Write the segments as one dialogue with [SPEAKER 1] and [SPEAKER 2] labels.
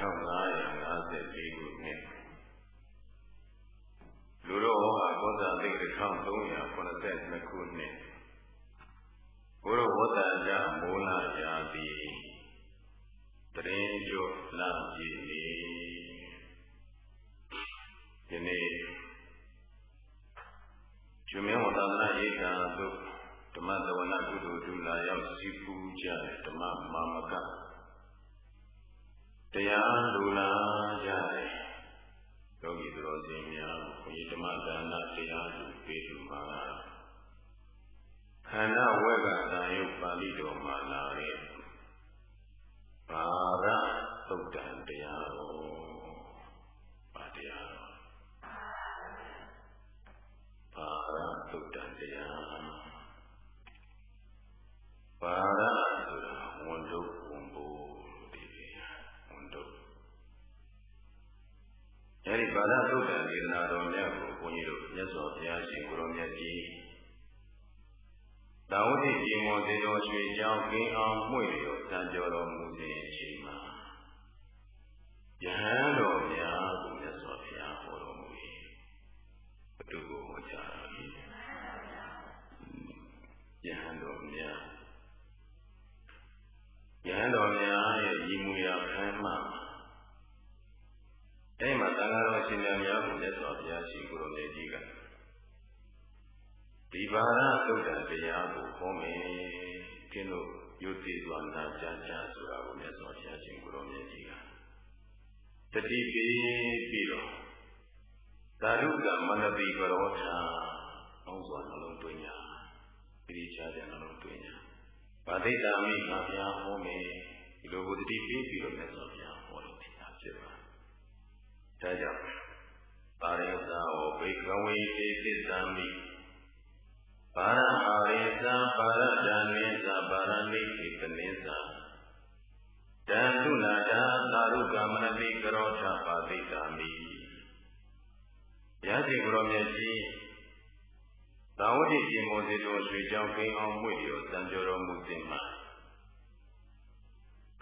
[SPEAKER 1] 1554ခုနှစ်လူတော်ဟောကောသာသိ1382ခုနှစ်ဘုရောဝတ္တကြမိုးလာရာတိတရင်ကျော်လာကြည်နေယနေ့ကျွမင်းဝတ္တနာဧကံသို့ဓမ္မသဝနာကုသိုလ်ဒုလာရောက်စီပူကြဓမ္မမာမက တရားလူလာကြတယ်ယောဂီသူတော်စင်များဘုရားဓမ္မဒါနတရားသူပေးသူမှာခန္ဓာဝက်ကသာယုတ်ပါဠိတော်မှာလာတဲ့ဘာရသုတ်တံတရားတော်ပါတရားတော်ဘာရသုတ်တံတရားဘာရ ဘာရသုတ်တံဒေသနာတော်မြတ်ကိုဘုန်းကြီးတို့မြတ်စွာဘုရားရှင်ကိုရောမြတ်ကြီးတာဝတိပြေမောတေတော်ရွှေကြောင်းကင်းအောင်မှု့ရတန်ကြောတော်မူစဉ်အချိန်မှာယဟန်တော်များကိုမြတ်စွာဘုရားဟောတော်မူ၏ဘုသူကိုဟောကြားတော်၏ယဟန်တော်များယဟန်တော်များရဲ့ညီမူရာခမ်းမှာ အဲ့မှာတန်ဃာတော်ရှင်များကိုမြတ်စွာဘုရားရှင်ကိုယ်တော်မြတ်ကြီးကဒီဘာရသုတ်တံတရားကိုဟောမယ်ကျင်းလို့ယုတိစွာနာကြားကြဆိုတာကိုမြတ်စွာဘုရားရှင်ကိုရောမြတ်ကြီးကတတိပိပြီးတော့သာဓုကမနတိကရောထာအောင်းစွာနှလုံးသွင်းညာပိရိချာတဲ့နှလုံးသွင်းညာဗာဒိတာမိငါဘုရားဟောမယ်ဒီလိုကိုတတိပိပြီးတော့မြတ်စွာဘုရားဟောတယ်တရားဖြစ်ပါ ဒါကြောင့်ပါရိသဟောဘိကဝေတိသစ္စာမိပါရဟာရိသပါရဒာနိသပါရဏိတိပနိသတံသုနာတာသာရုကမနတိကရောထပါတိတာမိဘုရားရှင်ကိုရောမြတ်ကြီးသာဝတိရှင်မောစေတော်ရွှေကြောင်းကိန်းအောင်မှု့ရောစံကြောတော်မူခြင်းမှာ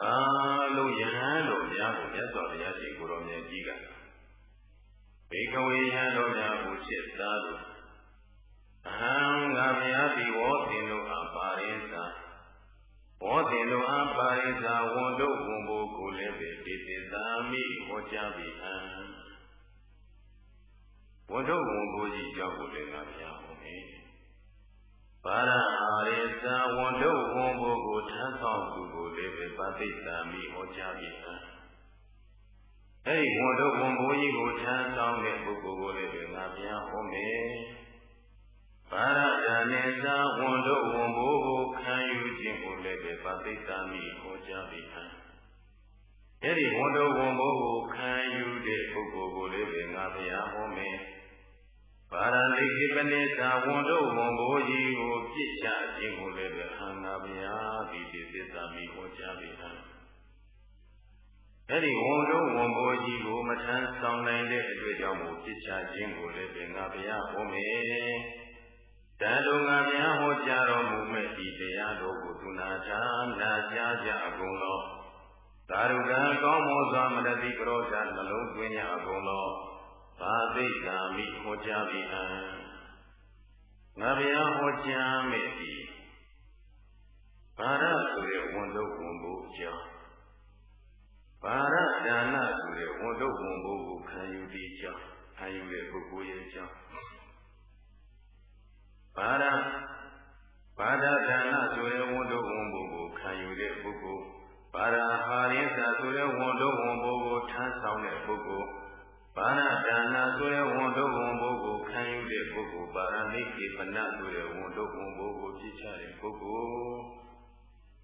[SPEAKER 1] အာလုံးယဟန်တော်များကိုမြတ်စွာဘုရားရှင်ကိုရောမြတ်ကြီးက ဘေကဝေယဟန်တော်များကိုချစ်သားလို့အဟံငါဘုရားဒီဝေါတင်တို့အားပါရိသာဝေါတင်တို့အားပါရိသာဝန်တို့ဝန်ဘိုးကိုလည်းပဲဒီသေသာမိဟောကြားပြီဟံဝန်တို့ဝန်ဘိုးကြီးကြောင့်ကိုလည်းငါဘုရားဟောမယ်ပါရဟာရိသာဝန်တို့ဝန်ဘိုးကိုထမ်းဆောင်သူကိုလည်းပဲပါတိသာမိဟောကြားပြီဟံ အဲ့ဒီဝန်တို့ဝန်ဘိုးကြီးကိုထမ်းဆောင်တဲ့ပုဂ္ဂိုလ်ကိုလည်းပဲငါဘုရားဟောမယ်ပါရဒာနေသာဝန်တို့ဝန်ဘိုးကိုခံယူခြင်းကိုလည်းပဲပါသိတာမိဟောကြားပြီးဟံအဲ့ဒီဝန်တို့ဝန်ဘိုးကိုခံယူတဲ့ပုဂ္ဂိုလ်ကိုလည်းပဲငါဘုရားဟောမယ်ပါရလိကိပနိသာဝန်တို့ဝန်ဘိုးကြီးကိုပြစ်ချခြင်းကိုလည်းပဲဟံငါဘုရားဒီဒီသစ္စာမိဟောကြားပြီးဟံ အဲ့ဒီဝန်တို့ဝန်ဘိုးကြီးကိုမထမ်းဆောင်နိုင်တဲ့အတွက်ကြောင့်မို့ပြစ်ချခြင်းကိုလည်းပဲငါဘုရားဟောမယ်တန်တုံငါများဟောကြားတော်မူမဲ့ဒီတရားတော်ကိုသူနာချာနာကြားကြအကုန်လောသာရုကံကောင်းမောစွာမတတိကရောဇာနှလုံးသွင်းကြအကုန်လောဘာသိက္ခာမိဟောကြားပြီအံငါဘုရားဟောကြားမဲ့ဒီဘာရဆိုတဲ့ဝန်တော့ဝန်ဖို့အကြောင်း ဘာရဒါနဆိုတဲ့ဝန်တော့ဝန်ဖို့ကိုခံယူပြီးကြောင်းခံယူတဲ့ပုဂ္ဂိုလ်ရဲ့အကြောင်းဘာဒဘာဒဒါနဆိုတဲ့ဝန်တို့ဝန်ဘုကိုခံယူတဲ့ပုဂ္ဂိုလ်ဘာဒဟာရိသဆိုတဲ့ဝန်တို့ဝန်ဘုကိုထမ်းဆောင်တဲ့ပုဂ္ဂိုလ်ဘာနာဒါနဆိုတဲ့ဝန်တို့ဝန်ဘုကိုခံယူတဲ့ပုဂ္ဂိုလ်ပါရဏိကေပနဆိုတဲ့ဝန်တို့ဝန်ဘုကိုပြစ်ချတဲ့ပုဂ္ဂိုလ်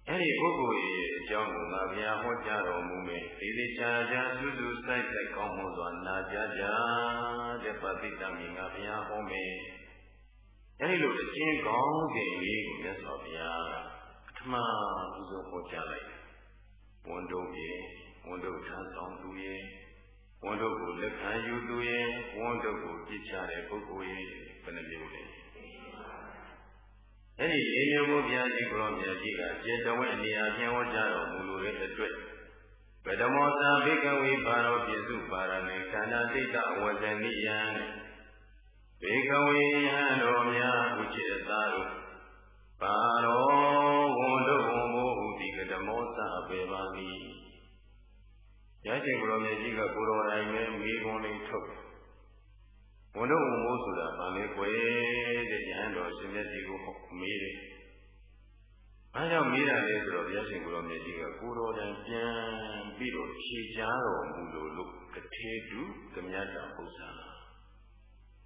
[SPEAKER 1] အဲ့ဒီပုဂ္ဂိုလ်ရဲ့အကြောင်းကိုငါဘုရားဟောကြားတော်မူမယ်ဒီဒီချာချာစွစွစိုက်စိုက်ကောင်းမွန်စွာနာကြားကြတဲ့ပဋိတ္တမိငါဘုရားဟောမယ်အဲဒီလိုအချင်းကောင်းစဉ်လေးကိုမြတ်စွာဘုရားပထမဦးဆုံးဟောကြားလိုက်တယ်။ဝန်တို့ရဲ့ဝန်တို့ထမ်းဆောင်သူရဲ့ဝန်တို့ကိုလက်ခံယူသူရဲ့ဝန်တို့ကိုပြစ်ချတဲ့ပုဂ္ဂိုလ်ရဲ့ဘယ်နှမျိုးလဲ။ အဲဒီလေးမျိုးကိုဘုရားရှင်ကိုရောမြတ်ကြီးကကျေတဝဲအနေအချင်းဟောကြားတော်မူလိုတဲ့အတွက်ပဒမောသာဘိကဝေဘာရောပြစုပါရဏေခန္ဓာတိတ်တဝဇနိယံဘေကဝေယံတော်များဥจิตသာတို့ပါရောဝန်တို့ဝန်မို့ဒီကဓမောသာပေပါလိရခြင်းကိုယ်တော်မြတ်ကြီးကကိုယ်တော်တိုင်ပဲမိခွန်းလေးထုတ် ဝန်တို့ဝန်မို့ဆိုတာဗာလေကွယ်တဲ့ယဟန်တော်ရှင်မြတ်ကြီးကိုမေးတယ်။ဘာကြောင့်မေးတာလဲဆိုတော့ဘုရားရှင်ကိုယ်တော်မြတ်ကြီးကကိုယ်တော်တိုင်ပြန်ပြီးတော့ဖြေချတော်မူလို့လို့ကထေတုကမြတ်တာပု္ပ္ပာ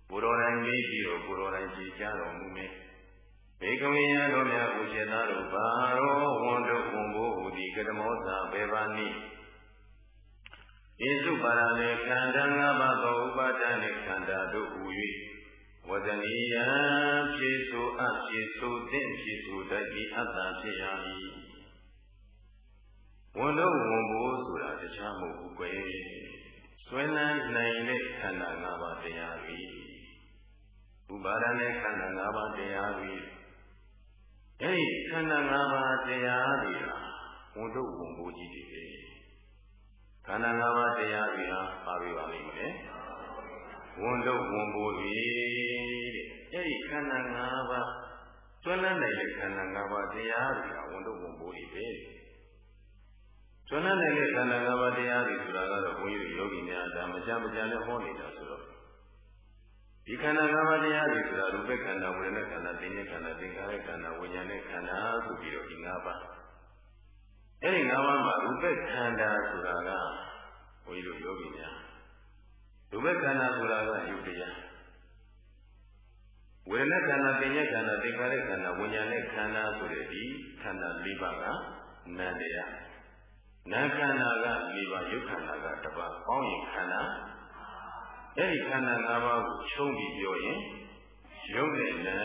[SPEAKER 1] ကိုယ်တော်တိုင်မေးပြီးတော့ကိုယ်တော်တိုင်ဖြေချတော်မူမယ်။ဘေကဝေယတော်များဥစ္စေသားတို့ဘာရောဝန်တို့ဝန်ဘိုးဟူသည်ကတမောသာဘေဘာနိ ဣစုပါရဏေခန္ဓာ၅ပါးသောဥပါဒณေခန္ဓာတို့ဟူ၍ဝဇနိယံဖြည့်ဆိုအပ်ဖြည့်ဆိုသင့်ဖြည့်ဆိုတတ်ပြီးအတ္တဖြစ်ရ၏ဝန်တို့ဝန်ဘိုးဆိုတာတခြားမဟုတ်ဘူးကွယ်ဆွဲလန်းနိုင်တဲ့ခန္ဓာ၅ပါးတရားတွေဥပါဒณေခန္ဓာ၅ပါးတရားတွေအဲဒီခန္ဓာ၅ပါးတရားတွေဟာဝန်တို့ဝန်ဘိုးကြီးတွေပဲ ခန္ဓာ၅ပါးတရားတွေဟာပါပြီပါလိမ့်မယ်ဝန်တို့ဝန်ဘိုးတွေတဲ့အဲဒီခန္ဓာ၅ပါးကျွမ်းလန်းနိုင်တဲ့ခန္ဓာ၅ပါးတရားတွေဟာဝန်တို့ဝန်ဘိုးတွေပဲကျွမ်းလန်းနိုင်တဲ့ခန္ဓာ၅ပါးတရားတွေဆိုတာကတော့ဘုန်းကြီးတို့ယောဂီများဒါမကြမ်းမကြမ်းနဲ့ဟောနေတာဆိုတော့ဒီခန္ဓာ၅ပါးတရားတွေဆိုတာရူပခန္ဓာဝေဒနာခန္ဓာသင်္ညခန္ဓာသင်္ခါရခန္ဓာဝိညာဉ်ခန္ဓာဆိုပြီးတော့ဒီ၅ပါး အဲဒီ၅ပါးမှာရူပခန္ဓာဆိုတာကဘုန်းကြီးတို့ယောဂီများရူပခန္ဓာဆိုတာကယုတ်တရားဝေဒနာခန္ဓာသင်္ညခန္ဓာသင်္ခါရခန္ဓာဝိညာဉ်ခန္ဓာဆိုတဲ့ဒီခန္ဓာ၄ပါးကနန္တရားနာခန္ဓာက၄ပါးယုတ်ခန္ဓာကတစ်ပါးပေါင်းရင်ခန္ဓာအဲ့ဒီခန္ဓာ၅ပါးကိုခြုံပြီးပြောရင်ယုတ်နဲ့နာ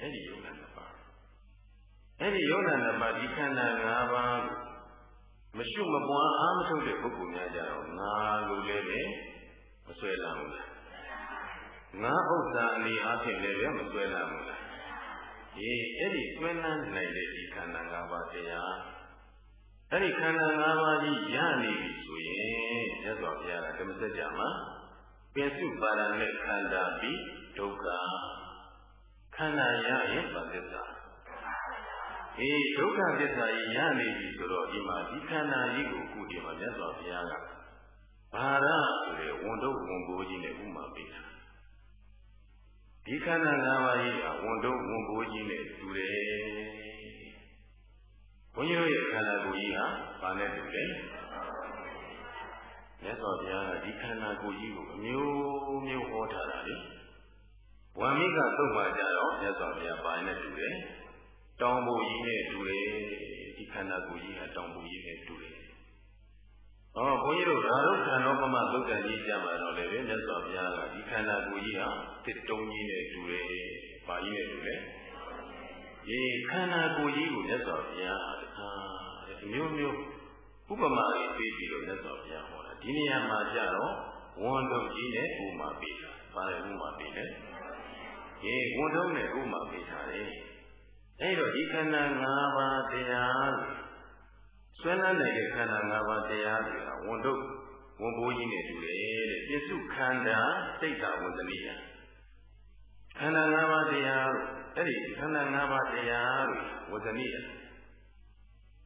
[SPEAKER 1] အဲ့ဒီယုတ်နဲ့ပါ အဲ့ဒီယုတ်နဲ့ပါဒီခန္ဓာ၅ပါးကိုမရှုမပွားအားမထုတ်တဲ့ပုဂ္ဂိုလ်များကြတော့ငါလိုလည်းပဲမဆွဲလာဘူးလားငါဥစ္စာအနေအားဖြင့်လည်းပဲမဆွဲလာဘူးလားဒီအဲ့ဒီဆွဲလန်းနိုင်တဲ့ဒီခန္ဓာ၅ပါးတရားအဲ့ဒီခန္ဓာ၅ပါးကြီးရနေပြီဆိုရင်မြတ်စွာဘုရားကဓမ္မစကြာမှာပင်စုပါရနဲ့ခန္ဓာပြီးဒုက္ခခန္ဓာရရင်ပါသစ္စာ အေးဒုက္ခသစ္စာကြီးရနေပြီဆိုတော့ဒီမှာဒီခန္ဓာကြီးကိုအခုဒီမှာမြတ်စွာဘုရားကဘာရဆိုတဲ့ဝန်တုပ်ဝန်ကိုကြီးနဲ့ဥမာပေးတာဒီခန္ဓာ၅ပါးကြီးကဝန်တုပ်ဝန်ကိုကြီးနဲ့တူတယ်ဘုန်းကြီးတို့ရဲ့ခန္ဓာကိုယ်ကြီးဟာဘာနဲ့တူလဲမြတ်စွာဘုရားကဒီခန္ဓာကိုယ်ကြီးကိုအမျိုးမျိုးဟောထားတာလေဝါမိကသုတ်မှကြတော့မြတ်စွာဘုရားဘာနဲ့တူလဲ တောင်ပူကြီးနဲ့တူတယ်ဒီခန္ဓာကိုယ်ကြီးဟာတောင်ပူကြီးနဲ့တူတယ်ဟောဘုန်းကြီးတို့ဓာရုခန္ဓောပမသုတ်တန်ကြီးကြမှာတော့လေမြတ်စွာဘုရားကဒီခန္ဓာကိုယ်ကြီးဟာတစ်တုံးကြီးနဲ့တူတယ်ဘာကြီးနဲ့တူလဲဒီခန္ဓာကိုယ်ကြီးကိုမြတ်စွာဘုရားတခါအမျိုးမျိုးဥပမာလေးပေးပြီးတော့မြတ်စွာဘုရားဟောတာဒီနေရာမှာကြတော့ဝန်တုံကြီးနဲ့ဥမာပေးတာဘာလဲဥမာပေးလဲဒီဝန်တုံနဲ့ဥမာပေးထားတယ် အဲ့တော့ဒီခန္ဓာ၅ပါးတရားဆွဲလန်းတဲ့ခန္ဓာ၅ပါးတရားတွေကဝန်တုဝန်ဘိုးကြီးနဲ့တူတယ်တဲ့ပြစ္စုခန္ဓာစိတ်တာဝန္တနိယခန္ဓာ၅ပါးတရားအဲ့ဒီခန္ဓာ၅ပါးတရားတွေဝဇ္ဇနိယ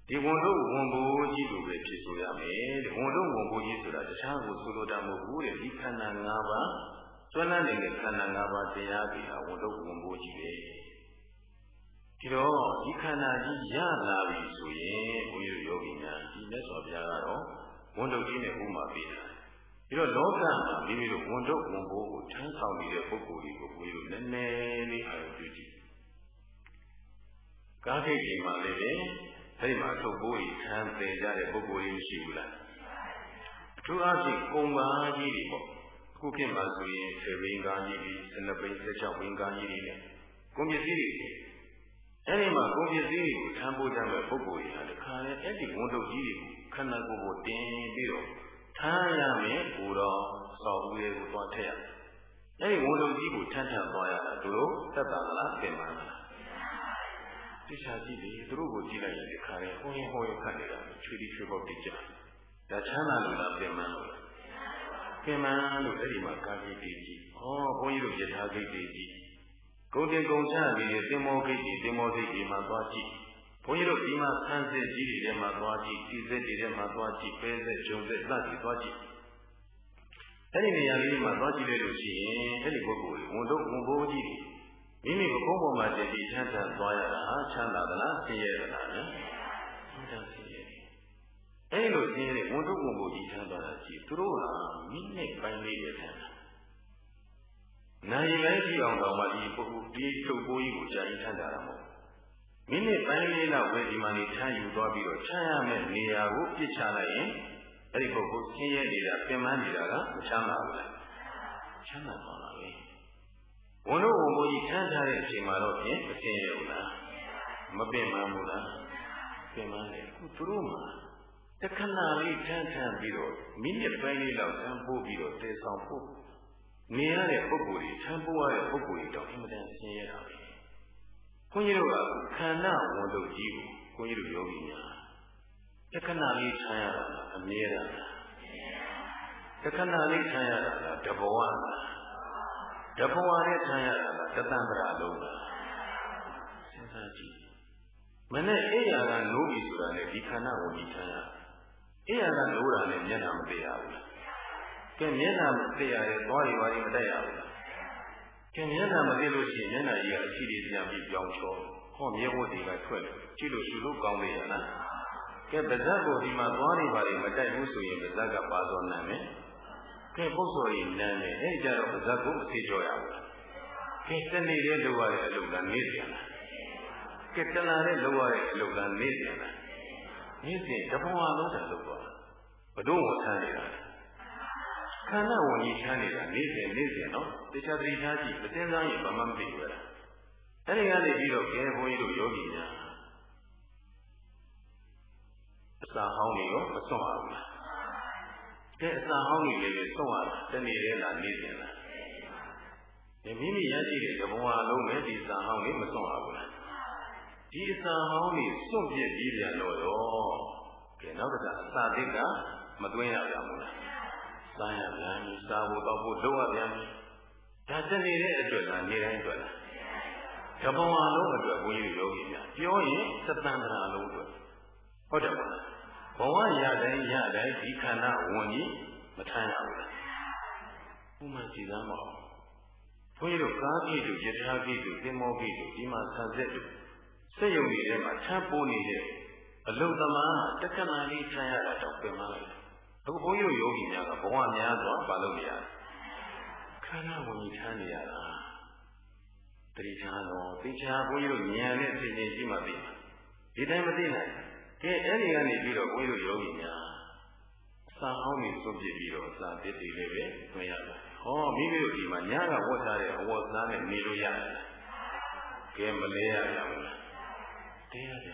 [SPEAKER 1] ဒီဝန်တို့ဝန်ဘိုးကြီးလိုပဲဖြစ်ဆိုရမယ်တဲ့ဝန်တို့ဝန်ဘိုးကြီးဆိုတာတခြားကိုဆိုလိုတာမဟုတ်ဘူးတဲ့ဒီခန္ဓာ၅ပါးကျွမ်းနေတဲ့ခန္ဓာ၅ပါးတရားတွေဟာဝန်တို့ဝန်ဘိုးကြီးပဲ ဒီတော့ဒီခန္ဓာကြီးရလာပြီဆိုရင်ဘုန်းကြီးတို့ယောဂီများဒီမြတ်စွာဘုရားကတော့ဝန်တို့ကြီးနဲ့ဥမာပေးတာပြီးတော့လောကမှာမိမိတို့ဝန်တို့ဝန်ဘိုးကိုထမ်းဆောင်နေတဲ့ပုဂ္ဂိုလ်တွေကိုဘုန်းကြီးတို့နည်းနည်းလေးအာရုံပြုကြည့်ကားခိတ်ကြီးမှာလည်းပဲအဲ့ဒီမှာထုတ်ပိုးကြီးခံပယ်ကြတဲ့ပုဂ္ဂိုလ်ကြီးမရှိဘူးလားအထူးအားဖြင့်ကုံပါကြီးတွေပေါ့ခုခေတ်မှာဆိုရင်ဆေဘင်းကားကြီးတွေစနပိန်16ဘင်းကားကြီးတွေနဲ့ကုန်ပစ္စည်းတွေ အဲ့ဒီမှာကုန်ပစ္စည်းတွေကိုထမ်းပိုးကြမဲ့ပုဂ္ဂိုလ်ကြီးဟာတခါလေအဲ့ဒီဝန်တုပ်ကြီးတွေကိုခန္ဓာကိုယ်ကိုတင်ပြီးတော့ထားရမယ်ဟိုတော့စောက်ဦးလေးကိုသွားထည့်ရအဲ့ဒီဝန်တုပ်ကြီးကိုထမ်းထမ်းသွားရတာတို့သက်တာလားပြင်ပါလားတိချာကြည့်လေသူတို့ကိုကြည့်လိုက်ရင်ဒီခါလေဟိုးရင်ဟိုးရင်ခတ်နေတာချွေးဒီချွေးပေါက်တိကျဒါချမ်းသာလို့လားပင်မလို့လားပင်မလို့အဲ့ဒီမှာကာကြီးတည်ကြည့်ဩဘုန်းကြီးတို့ယထာဂိတ်တည် ကြည့်ဂုံတင်ဂုံချပြီးသင်္မောဂိတ်ကြီးသင်္မောဂိတ်ကြီးမှာသွားကြည့်ဘုန်းကြီးတို့ဒီမှာဆန်းစစ်ကြီးတွေထဲမှာသွားကြည့်ဒီစစ်တွေထဲမှာသွားကြည့်ပဲစစ်ဂျုံစစ်စသည်သွားကြည့်အဲ့ဒီနေရာလေးမှာသွားကြည့်လိုက်လို့ရှိရင်အဲ့ဒီပုဂ္ဂိုလ်ဝန်တို့ဝန်ဘိုးကြီးတွေမိမိဘုံပေါ်မှာတည်ပြီးချမ်းသာသွားရတာချမ်းသာသလားဆင်းရဲသလားနော်ဆင်းရဲဆင်းရဲအဲ့လိုဆင်းရဲဝန်တို့ဝန်ဘိုးကြီးချမ်းသာတာကြည့်သူတို့ဟာမိနစ်ပိုင်းလေးပဲဆမ်းတာ နိုင်ပိုင်းကြည့်အောင်တော့မှဒီပုဂ္ဂိုလ်ဒီထုတ်ပိုးကြီးကိုကြာရင်ထမ်းတာမဟုတ်မိနစ်ပိုင်းလေးလောက်ပဲဒီမှာနေထမ်းယူသွားပြီးတော့ချမ်းရမယ့်နေရာကိုပြစ်ချလိုက်ရင်အဲ့ဒီပုဂ္ဂိုလ်ဆင်းရဲနေတာပြင်ပန်းနေတာကမချမ်းသာဘူးလားချမ်းသာပါလားလေဝန်တို့ဝန်ဘိုးကြီးထမ်းထားတဲ့အချိန်မှာတော့ဖြင့်မဆင်းရဲဘူးလားမပင်ပန်းဘူးလားပင်ပန်းတယ်အခုသူတို့မှာတခဏလေးထမ်းထမ်းပြီးတော့မိနစ်ပိုင်းလေးလောက်ထမ်းပို့ပြီးတော့တည်ဆောင်ဖို့ နေရတဲ့ပုဂ္ဂိုလ်ကြီးထမ်းပိုးရတဲ့ပုဂ္ဂိုလ်ကြီးတော့အင်မတန်ဆင်းရဲတာပဲ။ခွန်ကြီးတို့ကခန္ဓာဝန်တို့ကြီးကိုခွန်ကြီးတို့ယောဂီများတခဏလေးထမ်းရတာအမြဲတမ်းတခဏလေးထမ်းရတာတဘဝတဘဝနဲ့ထမ်းရတာတသံ္ဍရာလုံးလားစဉ်းစားကြည့်မနဲ့အိယာကနိုးပြီဆိုတာနဲ့ဒီခန္ဓာဝန်ကြီးထမ်းရအိယာကနိုးတာနဲ့မျက်နှာမသေးရဘူး လားကဲမျက်နှာမသိရတဲ့သွားရီဝါရီမတက်ရဘူးလားကဲမျက်နှာမသိလို့ရှိရင်မျက်နှာကြီးကအချီတွေပြန်ပြီးပြောင်းချောဟောမျက်ဝတ်တွေကထွက်တယ်ကြည့်လို့ရှုလို့ကောင်းလေရလားကဲပါဇက်ကိုဒီမှာသွားရီဝါရီမတက်ဘူးဆိုရင်ပါဇက်ကပါစောနာမယ်ကဲပုတ်စော်ရင်နမ်းတယ်အဲ့ကြတော့ပါဇက်ကိုမသိကြောရဘူးကဲတနေ့လေးလုပ်ရတဲ့အလုပ်ကနေ့ပြန်လားကဲတလာလေးလုပ်ရတဲ့အလုပ်ကနေ့ပြန်လားနေ့စဉ်တဘဝလုံးတည်းလုပ်သွားဘဒုံဝဆန်းနေတာ ခန္ဓာဝင်ကြီးချမ်းနေတာနေ့စဉ်နေ့စဉ်နော်တခြားတတိထားကြည့်မသိစားရင်ဘာမှမသိဘူးလားအဲ့ဒီကနေပြီးတော့ကဲဘုန်းကြီးတို့ယောဂီများအစာဟောင်းတွေရောမစွန့်ရဘူးလားကဲအစာဟောင်းတွေလည်းစွန့်ရတာတနေ့လေးလားနေ့စဉ်လားဒီမိမိရရှိတဲ့သဘောအလုံးနဲ့ဒီစာဟောင်းတွေမစွန့်ရဘူးလားဒီအစာဟောင်းတွေစွန့်ပြစ်ပြီးပြန်တော့ရောကဲနောက်တစ်ခါအစာသစ်ကမသွင်းရကြဘူးလား စားရပြန်ပြီစားဖို့တော့ဖို့လုပ်ရပြန်ပြီဒါတနေတဲ့အတွက်လားနေတိုင်းအတွက်လားတဘဝလုံးအတွက်ဘုန်းကြီးယောဂီများပြောရင်သတ္တန္တရာလုံးအတွက်ဟုတ်တယ်မလားဘဝရတိုင်းရတိုင်းဒီခန္ဓာဝင်ကြီးမထမ်းရဘူးလားဥမှကြည်သားမအောင်ဘုန်းကြီးတို့ကားကြီးတို့ယထာကြီးတို့သင်္မောကြီးတို့ဒီမှာဆံဆက်တို့စက်ရုံတွေထဲမှာထပ်ပိုးနေတဲ့အလုသမားတက္ကနာလေးထမ်းရတာတော့ပြင်မလိုက် အခုဘုန်းကြီးတို့ယောဂီများကဘဝများစွာမလုပ်နေရတယ်ခန္ဓာဝင်ကြီးထမ်းနေရတာတတိချာတော့သိချာဘုန်းကြီးတို့ဉာဏ်နဲ့သိနေရှိမှသိမှာဒီတိုင်းမသိနိုင်ကဲအဲ့ဒီကနေပြီးတော့ဘုန်းကြီးတို့ယောဂီများစာဟောင်းနေစွန့်ပစ်ပြီးတော့စာတစ်တွေလည်းပဲတွင်ရတာဟောမိမိတို့ဒီမှာညကဝတ်ထားတဲ့အဝတ်စားနဲ့နေလို့ရတယ်ကဲမလဲရကြဘူးလားတရားကြ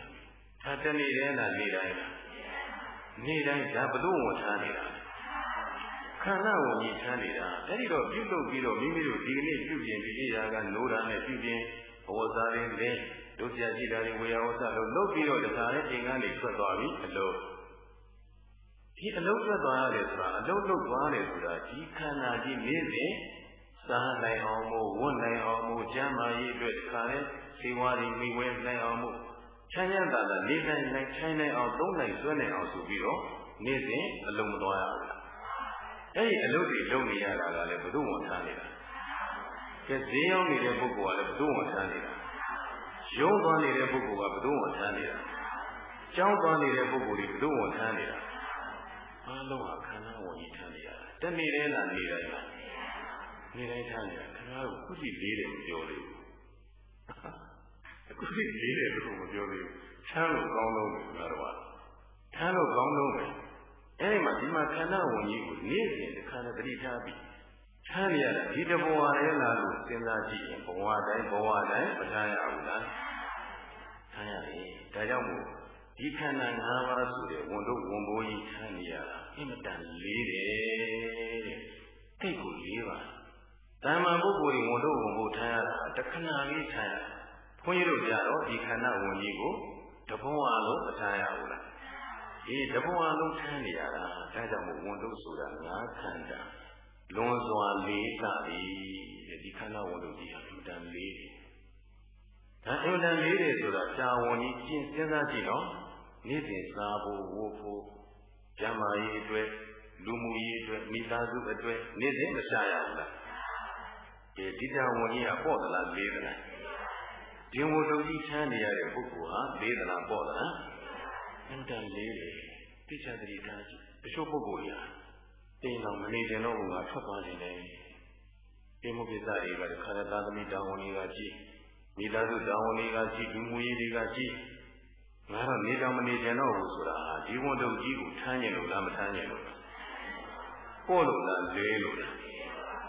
[SPEAKER 1] ဒါတနေ့တည်းလားနေတိုင်းလား နေ့တိုင်းဒါဘလို့ဝန်ထားနေတာခန္ဓာဝန်ကြီးထားနေတာအဲ့ဒီတော့ပြုလုပ်ပြီးတော့မိမိတို့ဒီကနေ့ပြုပြင်ပြီးရာကနိုးတာနဲ့ပြုပြင်ဘဝစားရင်းလေးတို့ပြကြည့်တာတွေဝေယဝဆလို့လုပ်ပြီးတော့တခါလေးအိမ်ကနေထွက်သွားပြီအလုံးဒီအလုံးထွက်သွားရတယ်ဆိုတာအလုံးလုတ်သွားတယ်ဆိုတာဒီခန္ဓာကြီးနေ့စဉ်စားနိုင်အောင်မို့ဝတ်နိုင်အောင်မို့ကျမ်းမာရေးအတွက်တခါလေးစေဝါးတွေမိဝဲနိုင်အောင်မို့ ချမ်းချမ်းသာသာနေနိုင်နိုင်ချိုင်းနိုင်အောင်သုံးနိုင်ဆွဲနိုင်အောင်ဆိုပြီးတော့နေ့စဉ်အလုံးမသွားရဘူးလားအဲ့ဒီအလုပ်တွေလုပ်နေရတာကလည်းဘုသူ့ဝန်ထမ်းနေတာကဲဈေးရောက်နေတဲ့ပုဂ္ဂိုလ်ကလည်းဘုသူ့ဝန်ထမ်းနေတာရုံးသွားနေတဲ့ပုဂ္ဂိုလ်ကဘုသူ့ဝန်ထမ်းနေတာကြောင်းသွားနေတဲ့ပုဂ္ဂိုလ်တွေဘုသူ့ဝန်ထမ်းနေတာအားလုံးကခန္ဓာဝန်ကြီးထမ်းနေရတာတနေ့တည်းလားနေတိုင်းလားနေတိုင်းထမ်းနေတာခန္ဓာကိုခုစီလေးတယ်မပြောလို့ အခုကြည့်လေးတယ်လို့မပြောသေးဘူးချမ်းလို့ကောင်းလို့ခင်ဗျားတို့ကချမ်းလို့ကောင်းလို့ပဲအဲဒီမှာဒီမှာခန္ဓာဝင်ကြီးကိုနေ့စဉ်တစ်ခါနဲ့တတိထားပြီးထားရတာဒီတဘဝရဲလားလို့စဉ်းစားကြည့်ရင်ဘဝတိုင်းဘဝတိုင်းမထားရဘူးလားထားရတယ်ဒါကြောင့်မို့ဒီခန္ဓာ၅ပါးဆိုတဲ့ဝန်တို့ဝန်ဘိုးကြီးထားနေရတာအင်မတန်လေးတယ်တဲ့တိတ်ကိုလေးပါတမ္မာပုဂ္ဂိုလ်ဝန်တို့ဝန်ဘိုးထားရတာတခဏလေးထားရ ဘုန်းကြီးတို့ကြတော့ဒီခန္ဓာဝန်ကြီးကိုတဘဝလုံးမထားရဘူးလားအေးတဘဝလုံးထမ်းနေရတာဒါကြောင့်မို့ဝန်တို့ဆိုတာငါးခန္ဓာလွန်စွာလေးစားပြီဒီခန္ဓာဝန်တို့ကြီးဟာအမှန်တန်လေးဒါအမှန်တန်လေးတယ်ဆိုတာတာဝန်ကြီးကျင့်စဉ်းစားကြည့်နော်နေ့စဉ်စားဖို့ဝတ်ဖို့ကျမ်းမာရေးအတွက်လူမှုရေးအတွက်မိသားစုအတွက်နေ့စဉ်မရှာရဘူးလားဒီတာဝန်ကြီးကပေါ့သလားလေးသလား ဒီဝတ္ထုကြီးချမ်းနေရတဲ့ပုဂ္ဂိုလ်ဟာလေးသလားပေါ့သလားအင်တန်လေးတယ်တိကျတတိထားကြည့်တချို့ပုဂ္ဂိုလ်ရာတိမ်တော်မနေကြတော့ဘူးကထွက်သွားနေတယ်ဒီမှုကိစ္စတွေကတခါတည်းသာသမီတောင်းဝန်တွေကကြည့်မိသားစုတောင်းဝန်တွေကကြည့်လူမှုရေးတွေကကြည့်ငါတော့နေတော်မနေကြတော့ဘူးဆိုတာဟာဒီဝတ္ထုကြီးကိုထမ်းကျင်လို့လားမထမ်းကျင်လို့လားပို့လို့လားလေးလို့လား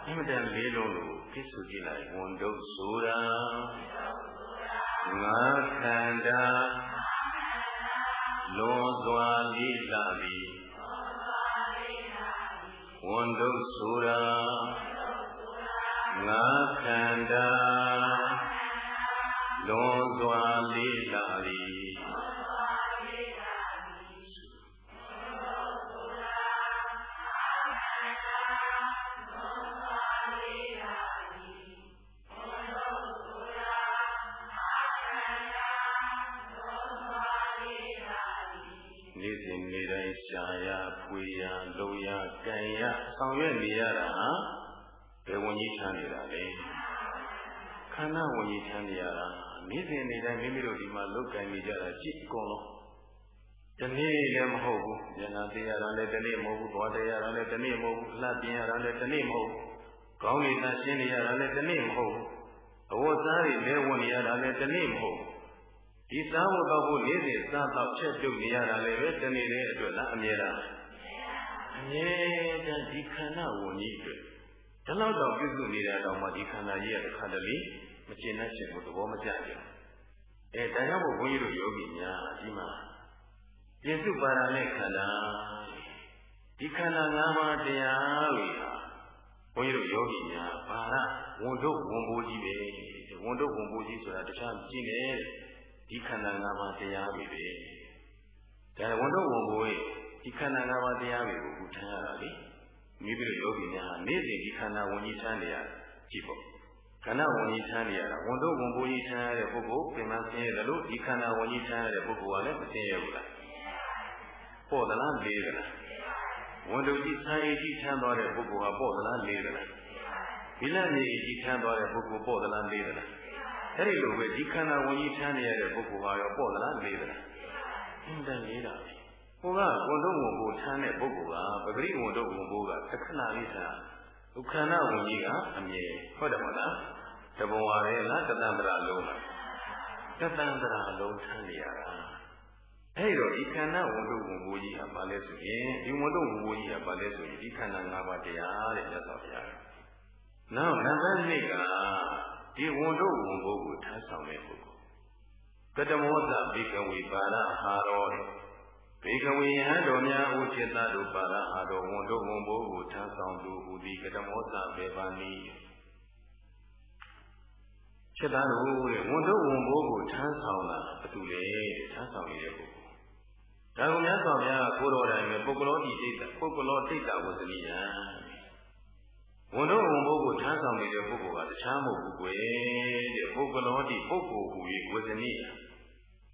[SPEAKER 1] အမှန်တန်လေးလုံးလို့ပြစ်ဆိုကြည့်လိုက်ဝန်တို့ဆိုတာ ငါခန္ဓာလွန်စွာလေးလာသည်ဝန်တို့ဆိုတာငါခန္ဓာလွန်စွာလေးလာသ ဆောင်ရွက်နေရတာဟာဘယ်ဝင်ကြီးချမ်းနေတာလဲခန္ဓာဝင်ကြီးချမ်းနေရတာနေ့စဉ်နေ့တိုင်းမိမိတို့ဒီမှာလုတ်ကင်နေကြတာကြည့်အကုန်လုံးဒီနေ့လည်းမဟုတ်ဘူးဉာဏ်သိရတာလည်းဒီနေ့မဟုတ်ဘူးသွားတရားတာလည်းဒီနေ့မဟုတ်ဘူးအလှပြင်ရတာလည်းဒီနေ့မဟုတ်ဘူးကောင်းနေတာရှင်းနေရတာလည်းဒီနေ့မဟုတ်ဘူးအဝတ်စားတွေလဲဝင်နေရတာလည်းဒီနေ့မဟုတ်ဘူးဒီစားဖို့တော့ဖို့နေ့စဉ်စားတော့ချက်ပြုတ်နေရတာလည်းပဲဒီနေ့လေးအတွက်လားအမြဲတမ်းအ မြဲတမ်းဒီခန္ဓာဝန်ကြီးအတွက်ဒါတော့တော့ပြုစုနေတာတော့မှဒီခန္ဓာကြီးရဲ့တစ်ခါတလေမကျင်တတ်ခြင်းကိုသဘောမကျကြဘူးအဲဒါကြောင့်မို့ဘုန်းကြီးတို့ယောဂီများဒီမှာပြင်စုပါရနဲ့ခန္ဓာဒီခန္ဓာ၅ပါးတရားတွေဟာဘုန်းကြီးတို့ယောဂီများပါရဝန်တို့ဝန်ဘိုးကြီးပဲဝန်တို့ဝန်ဘိုးကြီးဆိုတာတခြားကြည့်နေဒီခန္ဓာ၅ပါးတရားတွေပဲဒါဝန်တို့ဝန်ဘိုးရဲ့ ဒီခန္ဓာ၅ပါးတရားတွေကိုခုထမ်းရတာလေမိမိတို့ယောဂီများနေ့စဉ်ဒီခန္ဓာဝင်ကြီးထမ်းနေရကြည့်ပေါ့ခန္ဓာဝင်ကြီးထမ်းနေရတာဝန်တို့ဝန်ပိုးကြီးထမ်းရတဲ့ပုဂ္ဂိုလ်ပြင်မဆင်းရဲတယ်လို့ဒီခန္ဓာဝင်ကြီးထမ်းရတဲ့ပုဂ္ဂိုလ်ကလည်းမဆင်းရဲဘူးလားပေါ့သလားလေးသလားဝန်တို့ကြီးဆာရီကြီးထမ်းသွားတဲ့ပုဂ္ဂိုလ်ဟာပေါ့သလားလေးသလားဒီလက်မြေကြီးထမ်းသွားတဲ့ပုဂ္ဂိုလ်ပေါ့သလားလေးသလားအဲ့ဒီလိုပဲဒီခန္ဓာဝင်ကြီးထမ်းနေရတဲ့ပုဂ္ဂိုလ်ဟာရောပေါ့သလားလေးသလားအင်းတန်လေးတာပဲ ဟိုကဝန်တော့ဝန်ကိုထမ်းတဲ့ပုဂ္ဂိုလ်ကပဂရိဝန်တော့ဝန်ကိုကသက္ခဏလေးထားဒုက္ခနာဝန်ကြီးကအမြဲဟုတ်တယ်မဟုတ်လားတဘဝရဲလားတသန္တရာလုံးလားတသန္တရာလုံးထမ်းနေရတာအဲ့တော့ဒီခန္ဓာဝန်တော့ဝန်ကိုကြီးကဘာလဲဆိုရင်ဒီဝန်တော့ဝန်ကိုကြီးကဘာလဲဆိုရင်ဒီခန္ဓာ၅ပါးတရားတဲ့မြတ်စွာဘုရားနောက်နံပါတ်2ကဒီဝန်တော့ဝန်ကိုကိုထမ်းဆောင်တဲ့ပုဂ္ဂိုလ်ကတမောသဘိကဝေပါရဟာရောတဲ့ ဘေကဝေယံတော်များဥจิตတို့ပါရအာတော်ဝန်တို့ဝန်ဘိုးကိုထမ်းဆောင်သူဟူသည်ကတမောသဘေပါနီจิตတို့တဲ့ဝန်တို့ဝန်ဘိုးကိုထမ်းဆောင်တာဘယ်သူလဲထမ်းဆောင်နေတဲ့ပုဂ္ဂိုလ်ဒါကများဆောင်များကိုတော်တိုင်ပဲပုဂ္ဂလောတိတိတ်ပုဂ္ဂလောတိတ်တာဝဇနိယံဝန်တို့ဝန်ဘိုးကိုထမ်းဆောင်နေတဲ့ပုဂ္ဂိုလ်ကတခြားမဟုတ်ဘူးကွယ်တဲ့ပုဂ္ဂလောတိပုဂ္ဂိုလ်ဟူ၍ဝဇနိယံ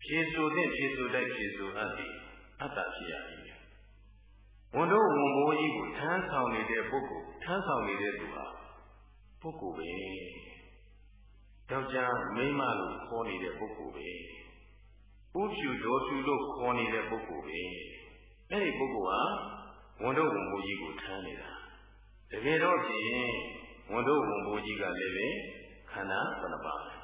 [SPEAKER 1] ဖြေဆိုတဲ့ဖြေဆိုတဲ့ဖြေဆိုအပ်သည် အတ္တဖြစ်ရည်ဝန်တို့ဝန်ဘိုးကြီးကိုထမ်းဆောင်နေတဲ့ပုဂ္ဂိုလ်ထမ်းဆောင်နေတဲ့သူဟာပုဂ္ဂိုလ်ပဲယောက်ျားမိန်းမလို့ခေါ်နေတဲ့ပုဂ္ဂိုလ်ပဲဥဖြူဒေါ်ဖြူလို့ခေါ်နေတဲ့ပုဂ္ဂိုလ်ပဲအဲ့ဒီပုဂ္ဂိုလ်ဟာဝန်တို့ဝန်ဘိုးကြီးကိုထမ်းနေတာတကယ်တော့ဖြင့်ဝန်တို့ဝန်ဘိုးကြီးကလည်းပဲခန္ဓာဘယ်နှပါလဲ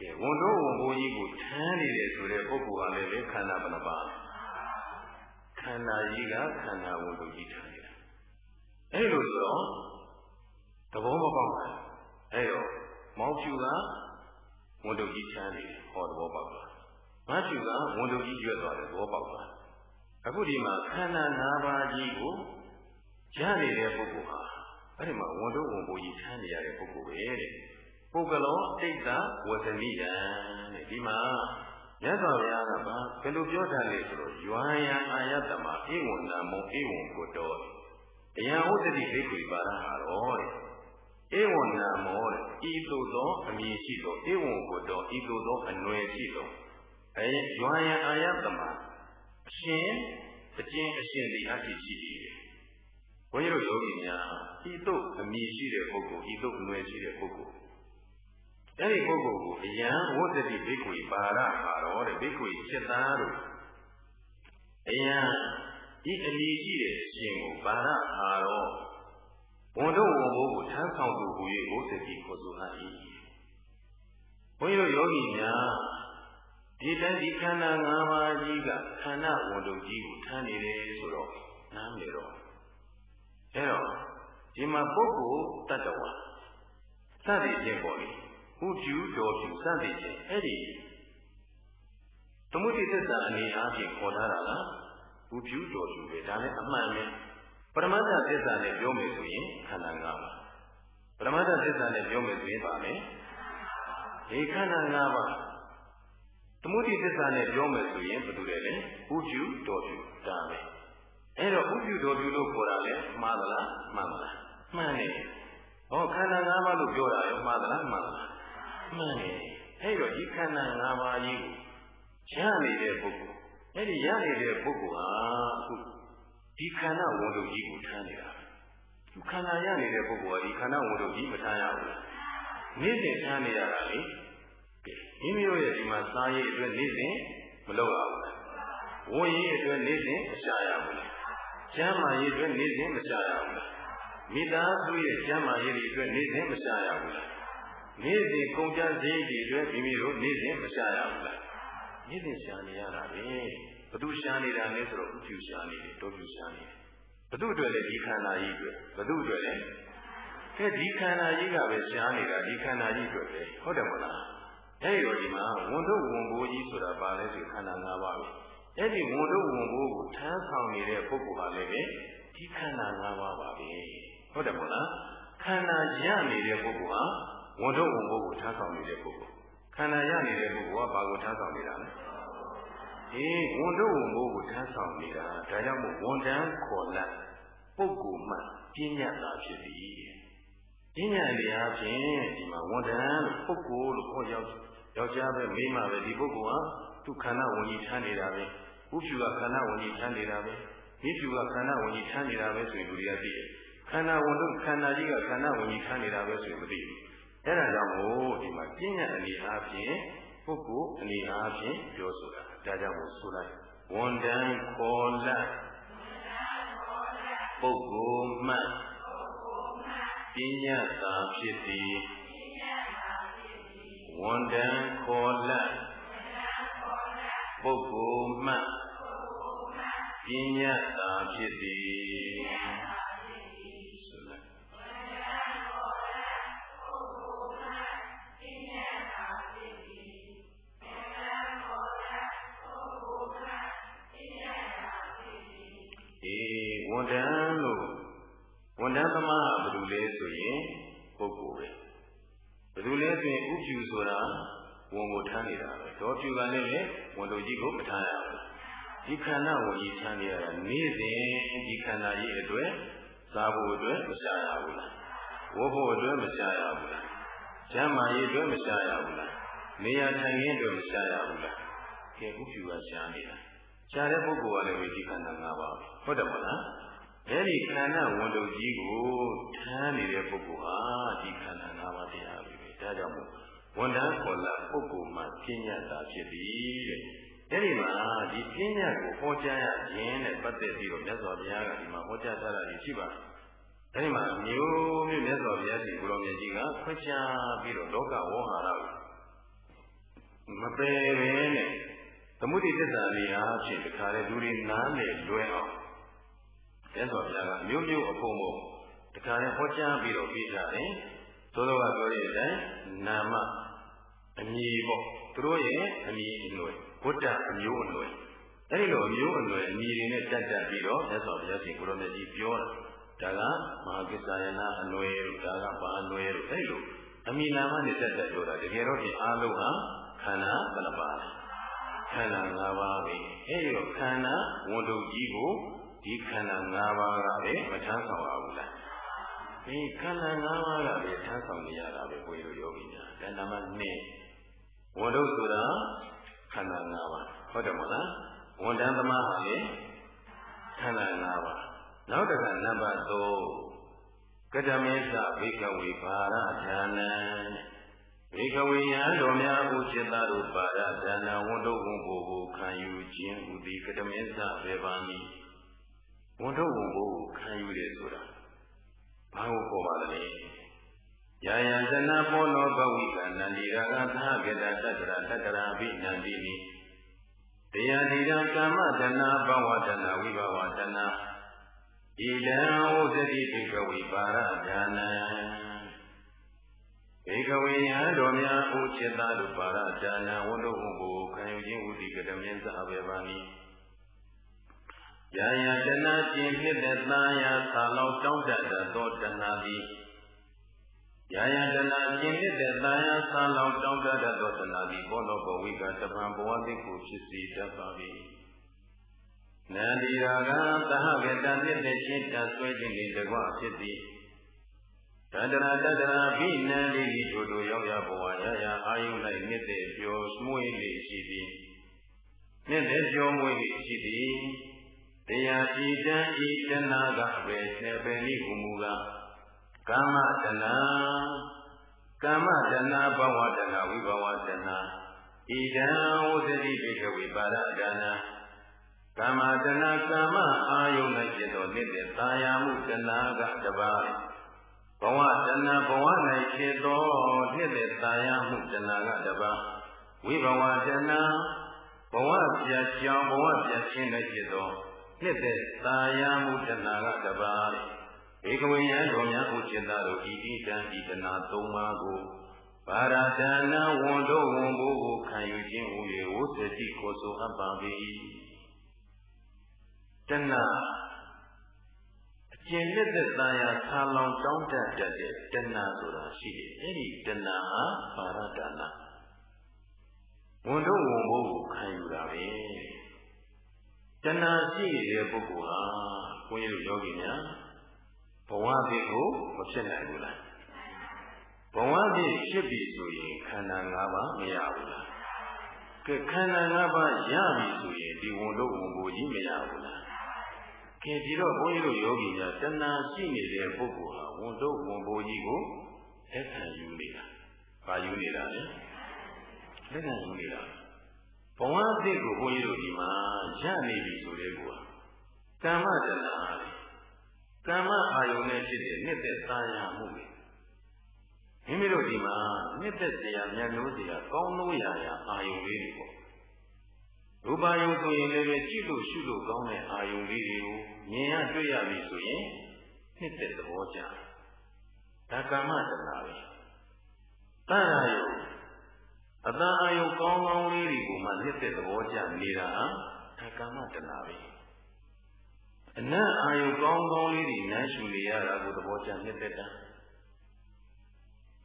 [SPEAKER 1] ကဲဝန်တို့ဝန်ဘိုးကြီးကိုထမ်းနေတယ်ဆိုတဲ့ပုဂ္ဂိုလ်ကလည်းလေခန္ဓာဘယ်နှပါခန္ဓာကြီးကခန္ဓာဝန်တို့ကြီးထမ်းနေတာအဲ့လိုဆိုတော့သဘောမပေါက်ဘူးအဲ့တော့မောင်ဖြူကဝန်တို့ကြီးထမ်းနေတယ်ဟောသဘောပေါက်လားမဖြူကဝန်တို့ကြီးရွက်သွားတယ်သဘောပေါက်လားအခုဒီမှာခန္ဓာ၅ပါးကြီးကိုရနေတဲ့ပုဂ္ဂိုလ်ဟာအဲ့ဒီမှာဝန်တို့ဝန်ဘိုးကြီးထမ်းနေရတဲ့ပုဂ္ဂိုလ်ပဲတဲ့ ပုဂ္ဂလောတိတ်တာဝဇနိယံတဲ့ဒီမှာမြတ်စွာဘုရားကဘာဘယ်လိုပြောတာလဲဆိုတော့ယွာယံအာယတမဧဝံနာမောဧဝံကိုတော်အယံဥဒတိဒိဋ္ဌိပါရဟာရောတဲ့ဧဝံနာမောတဲ့ဤသို့သောအမည်ရှိသောဧဝံကိုတော်ဤသို့သောအနွယ်ရှိသောအဲယွာယံအာယတမအရှင်အကျင့်အရှင်ဒီအဖြစ်ရှိသည်ဘုန်းကြီးတို့ယောဂီများဤသို့အမည်ရှိတဲ့ပုဂ္ဂိုလ်ဤသို့အနွယ်ရှိတဲ့ပုဂ္ဂိုလ် အဲ့ဒီပုဂ္ဂိုလ်ကိုအယံဝတ္တိဘိက္ခုပါရပါတော့တဲ့ဘိက္ခုစိတ်သားတို့အယံဒီအမည်ရှိတဲ့အရှင်ကိုပါရပါတော့ဝန်တို့ဝန်ဘိုးကိုထမ်းဆောင်သူဟူ၍ဘုသတိခေါ်ဆိုအပ်၏ဘုန်းကြီးတို့ယောဂီများဒီတန်ဒီခန္ဓာ၅ပါးကြီးကခန္ဓာဝန်တို့ကြီးကိုထမ်းနေတယ်ဆိုတော့နားမြေတော့အဲတော့ဒီမှာပုဂ္ဂိုလ်တ attva စသည်ဖြင့်ပေါ့လေ ဥကျူတော်ကျူစသည်ဖြင့်အဲ့ဒီသမုဒိသစ္စာအနေအားဖြင့်ခေါ်ထားတာလားဥကျူတော်ကျူပဲဒါလည်းအမှန်ပဲပရမတ္ထသစ္စာနဲ့ပြောမယ်ဆိုရင်ခန္ဓာ၅ပါးပရမတ္ထသစ္စာနဲ့ပြောမယ်ဆိုရင်ပါမယ်ဒီခန္ဓာ၅ပါးသမုဒိသစ္စာနဲ့ပြောမယ်ဆိုရင်ဘယ်လိုလဲလဲဥကျူတော်ကျူဒါပဲအဲ့တော့ဥကျူတော်ကျူလို့ခေါ်တာလဲမှားသလားမှန်သလားမှန်တယ်ဟောခန္ဓာ၅ပါးလို့ပြောတာရောမှားသလားမှန်သလား မှန်တယ်အဲ့တော့ဒီခန္ဓာ၅ပါးကြီးကိုရနေတဲ့ပုဂ္ဂိုလ်အဲ့ဒီရနေတဲ့ပုဂ္ဂိုလ်ဟာအခုဒီခန္ဓာဝန်တို့ကြီးကိုထမ်းနေတာသူခန္ဓာရနေတဲ့ပုဂ္ဂိုလ်ကဒီခန္ဓာဝန်တို့ကြီးမထမ်းရဘူးနေ့စဉ်ထမ်းနေရတာလေမိမိတို့ရဲ့ဒီမှာစားရည်အတွက်နေ့စဉ်မလုပ်ရဘူးဝန်ရည်အတွက်နေ့စဉ်မရှာရဘူးကျမ်းမာရေးအတွက်နေ့စဉ်မရှာရဘူးမိသားစုရဲ့ကျမ်းမာရေးတွေအတွက်နေ့စဉ်မရှာရဘူး နေ့စဉ်ကုန်ကြစည်တွေအတွက်မိမိတို့နေ့စဉ်မရှာရဘူးလားနေ့စဉ်ရှာနေရတာပဲဘသူရှာနေတာလဲဆိုတော့ဥကျူရှာနေတယ်တောကျူရှာနေတယ်ဘသူအတွက်လဲဒီခန္ဓာကြီးအတွက်ဘသူအတွက်လဲကဲဒီခန္ဓာကြီးကပဲရှားနေတာဒီခန္ဓာကြီးအတွက်ပဲဟုတ်တယ်မဟုတ်လားအဲဒီတော့ဒီမှာဝန်တို့ဝန်ဘိုးကြီးဆိုတာပါလဲဆိုခန္ဓာ၅ပါးပဲအဲ့ဒီဝန်တို့ဝန်ဘိုးကိုထမ်းဆောင်နေတဲ့ပုဂ္ဂိုလ်ဟာလည်းပဲဒီခန္ဓာ၅ပါးပါပဲဟုတ်တယ်မဟုတ်လားခန္ဓာရနေတဲ့ပုဂ္ဂိုလ်ဟာ ဝန်ထုတ်ဝန်ဘိုးကိုထားဆောင်နေတဲ့ပုဂ္ဂိုလ်ခန္ဓာရနေတဲ့ပုဂ္ဂိုလ်ကဘာကိုထားဆောင်နေတာလဲအေးဝန်ထုတ်ဝန်ဘိုးကိုထားဆောင်နေတာဒါကြောင့်မို့ဝန်တန်းခေါ်လိုက်ပုဂ္ဂိုလ်မှပညာသာဖြစ်သည်ပညာတရားဖြင့်ဒီမှာဝန်တန်းလို့ပုဂ္ဂိုလ်လို့ခေါ်ရောက်ယောက်ျားပဲမိန်းမပဲဒီပုဂ္ဂိုလ်ဟာသူခန္ဓာဝင်ကြီးထားနေတာပဲဥဖြူကခန္ဓာဝင်ကြီးထားနေတာပဲမိဖြူကခန္ဓာဝင်ကြီးထားနေတာပဲဆိုရင်လူတွေကသိတယ်ခန္ဓာဝင်တို့ခန္ဓာကြီးကခန္ဓာဝင်ကြီးထားနေတာပဲဆိုရင်မသိဘူး အဲ့ဒါကြောင့်မို့ဒီမှာပညာအနေအားဖြင့်ပုဂ္ဂိုလ်အနေအားဖြင့်ပြောဆိုတာဒါကြောင့်မို့ဆိုလိုက်ဝန်တန်းခေါ်လက်ပုဂ္ဂိုလ်မှပညာသာဖြစ်သည်ဝန်တန်းခေါ်လက်ပုဂ္ဂိုလ်မှပညာသာဖြစ်သည် ဝန်တန်းသမားကဘယ်လိုလဲဆိုရင်ပုဂ္ဂိုလ်ပဲဘယ်လိုလဲဆိုရင်ဥဖြူဆိုတာဝန်ကိုထမ်းနေတာပဲဒေါ်ဖြူကလည်းလေဝန်တို့ကြီးကိုမထမ်းရဘူးဒီခန္ဓာဝန်ကြီးထမ်းနေရတာနေ့စဉ်ဒီခန္ဓာကြီးအတွက်စားဖို့အတွက်မရှားရဘူးလားဝတ်ဖို့အတွက်မရှားရဘူးလားကျမ်းမာရေးအတွက်မရှားရဘူးလားနေရာထိုင်ရင်းအတွက်မရှားရဘူးလားကဲဥဖြူကရှားနေတာရှားတဲ့ပုဂ္ဂိုလ်ကလည်းဒီခန္ဓာ၅ပါးဟုတ်တယ်မဟုတ်လား အဲဒီခန္ဓာဝန်တုပ်ကြီးကိုထမ်းနေတဲ့ပုဂ္ဂိုလ်ဟာဒီခန္ဓာ၅ပါးတရားပဲ။ဒါကြောင့်မို့ဝန်တန်းခေါ်လာပုဂ္ဂိုလ်မှာပညာသာဖြစ်သည်တဲ့။အဲဒီမှာဒီပညာကိုဟောကြားရခြင်းနဲ့ပတ်သက်ပြီးတော့မြတ်စွာဘုရားကဒီမှာဟောကြားထားတာရှိပါတယ်။အဲဒီမှာမျိုးမျိုးမြတ်စွာဘုရားရှင်ကိုရောင်မြတ်ကြီးကခွင့်ချပြီးတော့လောကဝေါဟာရကိုမပယ်ပဲနဲ့သမုဒိသစ္စာလေးအားဖြင့်တခါလေလူတွေနားလေလွဲအောင် မြတ်စွာဘုရားကမျိုးမျိုးအဖို့မို့တခါနဲ့ဟောကြားပြီးတော့ပြီးကြတယ်သို့တော်ကပြောတဲ့အတိုင်းနာမအမည်ပေါ့သူတို့ရဲ့အမည်အနွယ်ဘုဒ္ဓအမျိုးအနွယ်အဲဒီလိုအမျိုးအနွယ်အမည်တွေနဲ့တက်တက်ပြီးတော့မြတ်စွာဘုရားရှင်ကိုရောမြတ်ကြီးပြောတာဒါကမဟာကိစ္စယနာအနွယ်လို့ဒါကဘာအနွယ်လို့အဲဒီလိုအမည်နာမနဲ့တက်တက်ပြောတာတကယ်တော့ဒီအားလုံးဟာခန္ဓာဘယ်နှပါလဲခန္ဓာ၅ပါးပဲအဲဒီတော့ခန္ဓာဝန်တုပ်ကြီးကို ဒီခန္ဓာ၅ပါးကပဲမထမ်းဆောင်ရဘူးလားဒီခန္ဓာ၅ပါးကပဲထမ်းဆောင်နေရတာပဲဘုရားယောဂီများဒါနံပါတ်2ဝန်တုပ်ဆိုတာခန္ဓာ၅ပါးဟုတ်တယ်မဟုတ်လားဝန်တန်းသမားဟာလေခန္ဓာ၅ပါးနောက်တစ်ခါနံပါတ်3ကတမေသဘိကဝေဘာရဌာနံဘေကဝေယံတော်များဥจิตတို့ပါရဒါနဝန္တုဝန်ကိုကိုခံယူခြင်းဥသည်ကတမေသဘေဘာနိ ဝန်ထုပ်ဝန်ကိုခံယူတယ်ဆိုတာဘာကိုခေါ်ပါလဲယာယံဇနာပောနောဘဝိကနန္ဒီရာဂသဟကေတတတ္တရာတတ္တရာဘိနန္တိနိတရားတိရကာမတဏဘဝတဏဝိဘဝတဏဣဒံဝုသတိပိကဝိပါရဒါနံဘေကဝေယံတော်များဥจิตတို့ပါရဒါနံဝန္တုဟုကိုခံယူခြင်းဥတိကတမင်းသအဘေဘာနိ ယာယတနာကျင်ဖြစ်တဲ့သာယာသာလောက်တောင်းတတ်သောတဏှာသည်ယာယတနာကျင်ဖြစ်တဲ့သာယာသာလောက်တောင်းတတ်သောတဏှာသည်ဘောလောဘဝိကတပံဘဝတိကိုဖြစ်စေတတ်ပါ၏နန္ဒီရာဂသဟဝေတမြင့်တဲ့ချင်းတဆွဲခြင်းတွေတကွဖြစ်သည်တန္တရာတတရာဘိနန္ဒီတို့တို့ရောက်ရဘဝရရအာယု၌မြင့်တဲ့ပျော်မွေးလေးရှိသည်မြင့်တဲ့ပျော်မွေးလေးရှိသည် တရားဤတံဤတနာကပဲနေပင်ဤဟူမူကားကာမတနာကာမတနာဘဝတနာဝိဘဝတနာဣဒံဝသတိပိကဝေပါရဒါနာကာမတနာကာမအာယုန်၌ဖြစ်သောနှစ်သာယာမှုတနာကတပါးဘဝတနာဘဝ၌ဖြစ်သောနှစ်သာယာမှုတနာကတပါးဝိဘဝတနာဘဝပြတ်ကြောင်းဘဝပြတ်ခြင်း၌ဖြစ်သော နှစ်သက်သာယာမှုတဏှာကတပါးဧကဝိယံတော်များဥจิตတို့ဤဤတံဤတဏှာသုံးပါးကိုပါရဒနာဝန်တို့ဝန်ဘိုးကိုခံယူခြင်းဟူ၍ဝုသတိကိုဆိုအပ်ပါ၏တဏှာအကျင့်လက်သက်သာယာဆာလောင်တောင်းတတတ်တဲ့တဏှာဆိုတာရှိတယ်အဲ့ဒီတဏှာဟာပါရဒနာဝန်တို့ဝန်ဘိုးကိုခံယူတာပဲ တဏှာရှိတဲ့ပုဂ္ဂိုလ်ဟာဘုန်းကြီးတို့ယောဂီများဘဝပြည့်ကိုမဖြစ်နိုင်ဘူးလားဘဝပြည့်ဖြစ်ပြီဆိုရင်ခန္ဓာ၅ပါးမရဘူးလားကဲခန္ဓာ၅ပါးရပြီဆိုရင်ဒီဝန်တို့ဝန်ကိုကြီးမရဘူးလားကဲဒီတော့ဘုန်းကြီးတို့ယောဂီများတဏှာရှိနေတဲ့ပုဂ္ဂိုလ်ဟာဝန်တို့ဝန်ကိုကြီးကိုလက်ခံယူနေတာ။ဘာယူနေတာလဲ။လက်ခံယူနေတာ။ ဘဝအစ်ကိုဘုန်းကြီးတို့ဒီမှာရနေပြီဆိုတဲ့ကွာကမ္မတဏှာလေကမ္မအာယုန်နဲ့ဖြစ်တဲ့နှစ်သက်သာယာမှုလေမိမိတို့ဒီမှာနှစ်သက်စရာမြတ်လို့စရာကောင်းလို့ရာရာအာယုန်လေးတွေပေါ့ရူပယုံဆိုရင်လည်းပဲကြည့်လို့ရှုလို့ကောင်းတဲ့အာယုန်လေးတွေကိုမြင်ရတွေ့ရပြီဆိုရင်နှစ်သက်သဘောကျဒါကမ္မတဏှာပဲတဏှာယုံ အတန်အာယုကောင်းကောင်းလေးတွေကိုမှနှစ်သက်သဘောကျနေတာဟာကာမတဏှာပဲအနတ်အာယုကောင်းကောင်းလေးတွေနမ်းရှူနေရတာကိုသဘောကျနှစ်သက်တာ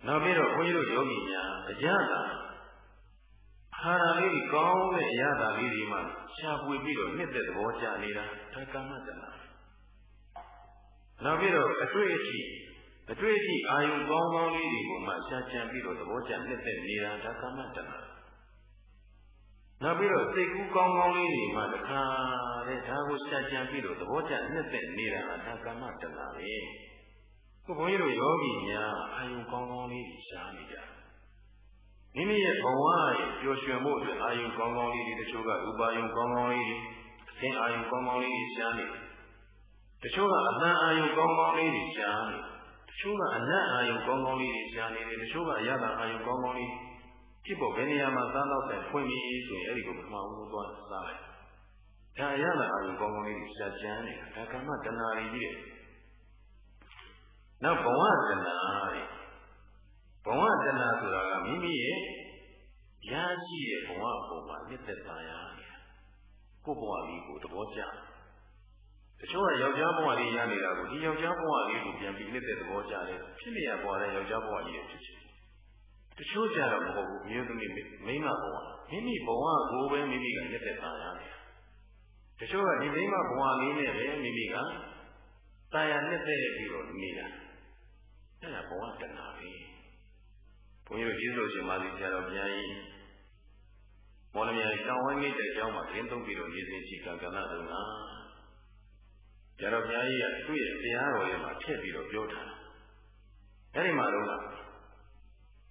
[SPEAKER 1] နောက်ပြီးတော့ဘုန်းကြီးတို့ယောဂီများအကြတာဟာရလေးတွေကောင်းတဲ့အရာတာလေးတွေမှရှားပွေပြီးတော့နှစ်သက်သဘောကျနေတာဒါကာမတဏှာနောက်ပြီးတော့အတွေ့အထိ အတွေ့အထိအာယုံကောင်းကောင်းလေးတွေကိုမှရှားချမ်းပြီးတော့သဘောကျနှစ်သက်နေတာဒါကာမတဏ္ဍာနောက်ပြီးတော့စိတ်ကူးကောင်းကောင်းလေးတွေမှတခါတဲ့ဒါကိုရှားချမ်းပြီးတော့သဘောကျနှစ်သက်နေတာဒါကာမတဏ္ဍာပဲခုဘုန်းကြီးတို့ယောဂီများအာယုံကောင်းကောင်းလေးတွေရှားနေကြမိမိရဲ့ဘဝရဲ့ပျော်ရွှင်မှုအတွက်အာယုံကောင်းကောင်းလေးတွေတချို့ကဥပါယုံကောင်းကောင်းလေးတွေအသင်အာယုံကောင်းကောင်းလေးတွေရှားနေတချို့ကအတန်အာယုံကောင်းကောင်းလေးတွေရှားနေ ချို့ကအနတ်အာယုကောင်းကောင်းလေးတွေရှားနေတယ်တချို့ကအရသာအာယုကောင်းကောင်းလေးဖြစ်ပေါ်ဘယ်နေရာမှာသားတော့ဆိုင်ဖွင့်ပြီးဆိုရင်အဲ့ဒီကိုပထမဦးသွားစားလိုက်ဒါအရသာအာယုကောင်းကောင်းလေးတွေရှားကျန်းနေတာဒါကမ္မတဏှာကြီးတဲ့နောက်ဘဝတဏှာတဲ့ဘဝတဏှာဆိုတာကမိမိရဲ့ရရှိတဲ့ဘဝပုံမှာမြစ်သက်သာရနေတာကိုယ့်ဘဝလေးကိုသဘောကျတယ်တ ချို့ကယောက်ျားဘဝလေးရနေတာကိုဒီယောက်ျားဘဝလေးကိုပြန်ပြီးနှစ်သက်သဘောကျတယ်ဖြစ်နေရဘဝတဲ့ယောက်ျားဘဝကြီးရဲ့ဖြစ်ချင်တတချို့ကြတော့မဟုတ်ဘူးမြို့သမီးမိမဘဝမိမိဘဝကိုပဲမိမိကလက်သက်သာရတယ်တချို့ကဒီမိမဘဝလေးနဲ့ပဲမိမိကတာယာနှစ်သက်ပြီးတော့နေတာအဲ့ဒါဘဝတဏှာပဲဘုန်းကြီးတို့ကျေးဇူးရှင်ပါလိဆရာတော်ဘုရားကြီးမော်လမြိုင်တောင်ဝိုင်းမိတဲ့အကြောင်းမှာရင်းသုံးပြီးတော့ရည်စင်ချီကကဏ္ဍတုန်းက ဆရာတော်ဘုရားကြီးကသူ့ရဲ့တရားတော်ရဲ့မှာထည့်ပြီးတော့ပြောထားတယ်အဲ့ဒီမှာတော့ဣတ္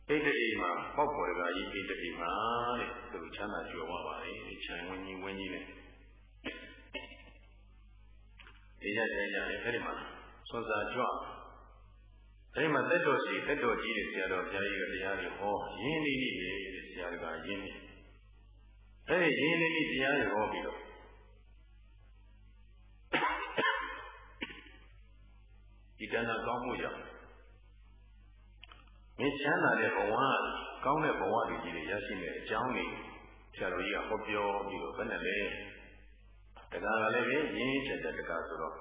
[SPEAKER 1] တိမှာပေါက်ပေါ်တကကြီးဣတ္တိမှာတဲ့သူချမ်းသာကြွယ်ဝပါတယ်ခြံဝင်းကြီးဝင်းကြီးနဲ့ဒီရတဲ့ကြတယ်အဲ့ဒီမှာဆွမ်းစာကြွအဲ့ဒီမှာတက်တော်ရှိတက်တော်ကြီးတဲ့ဆရာတော်ဘုရားကြီးကတရားတွေဟောရင်းနေနေတယ်ဆရာတော်ကရင်းနေအဲ့ဒီရင်းနေနေတရားတွေဟောပြီးတော့ ဒီတဏ္ဍကောင်းမှုကြောင့်မင်းချမ်းသာတဲ့ဘဝကောင်းတဲ့ဘဝတွေကြီးတွေရရှိနေတဲ့အကြောင်းတွေဆရာတော်ကြီးကဟောပြောပြီးတော့ဘယ်နဲ့လဲတက္ကရာလည်းပဲရင်းချက်တဲ့တက္ကဆိုတော့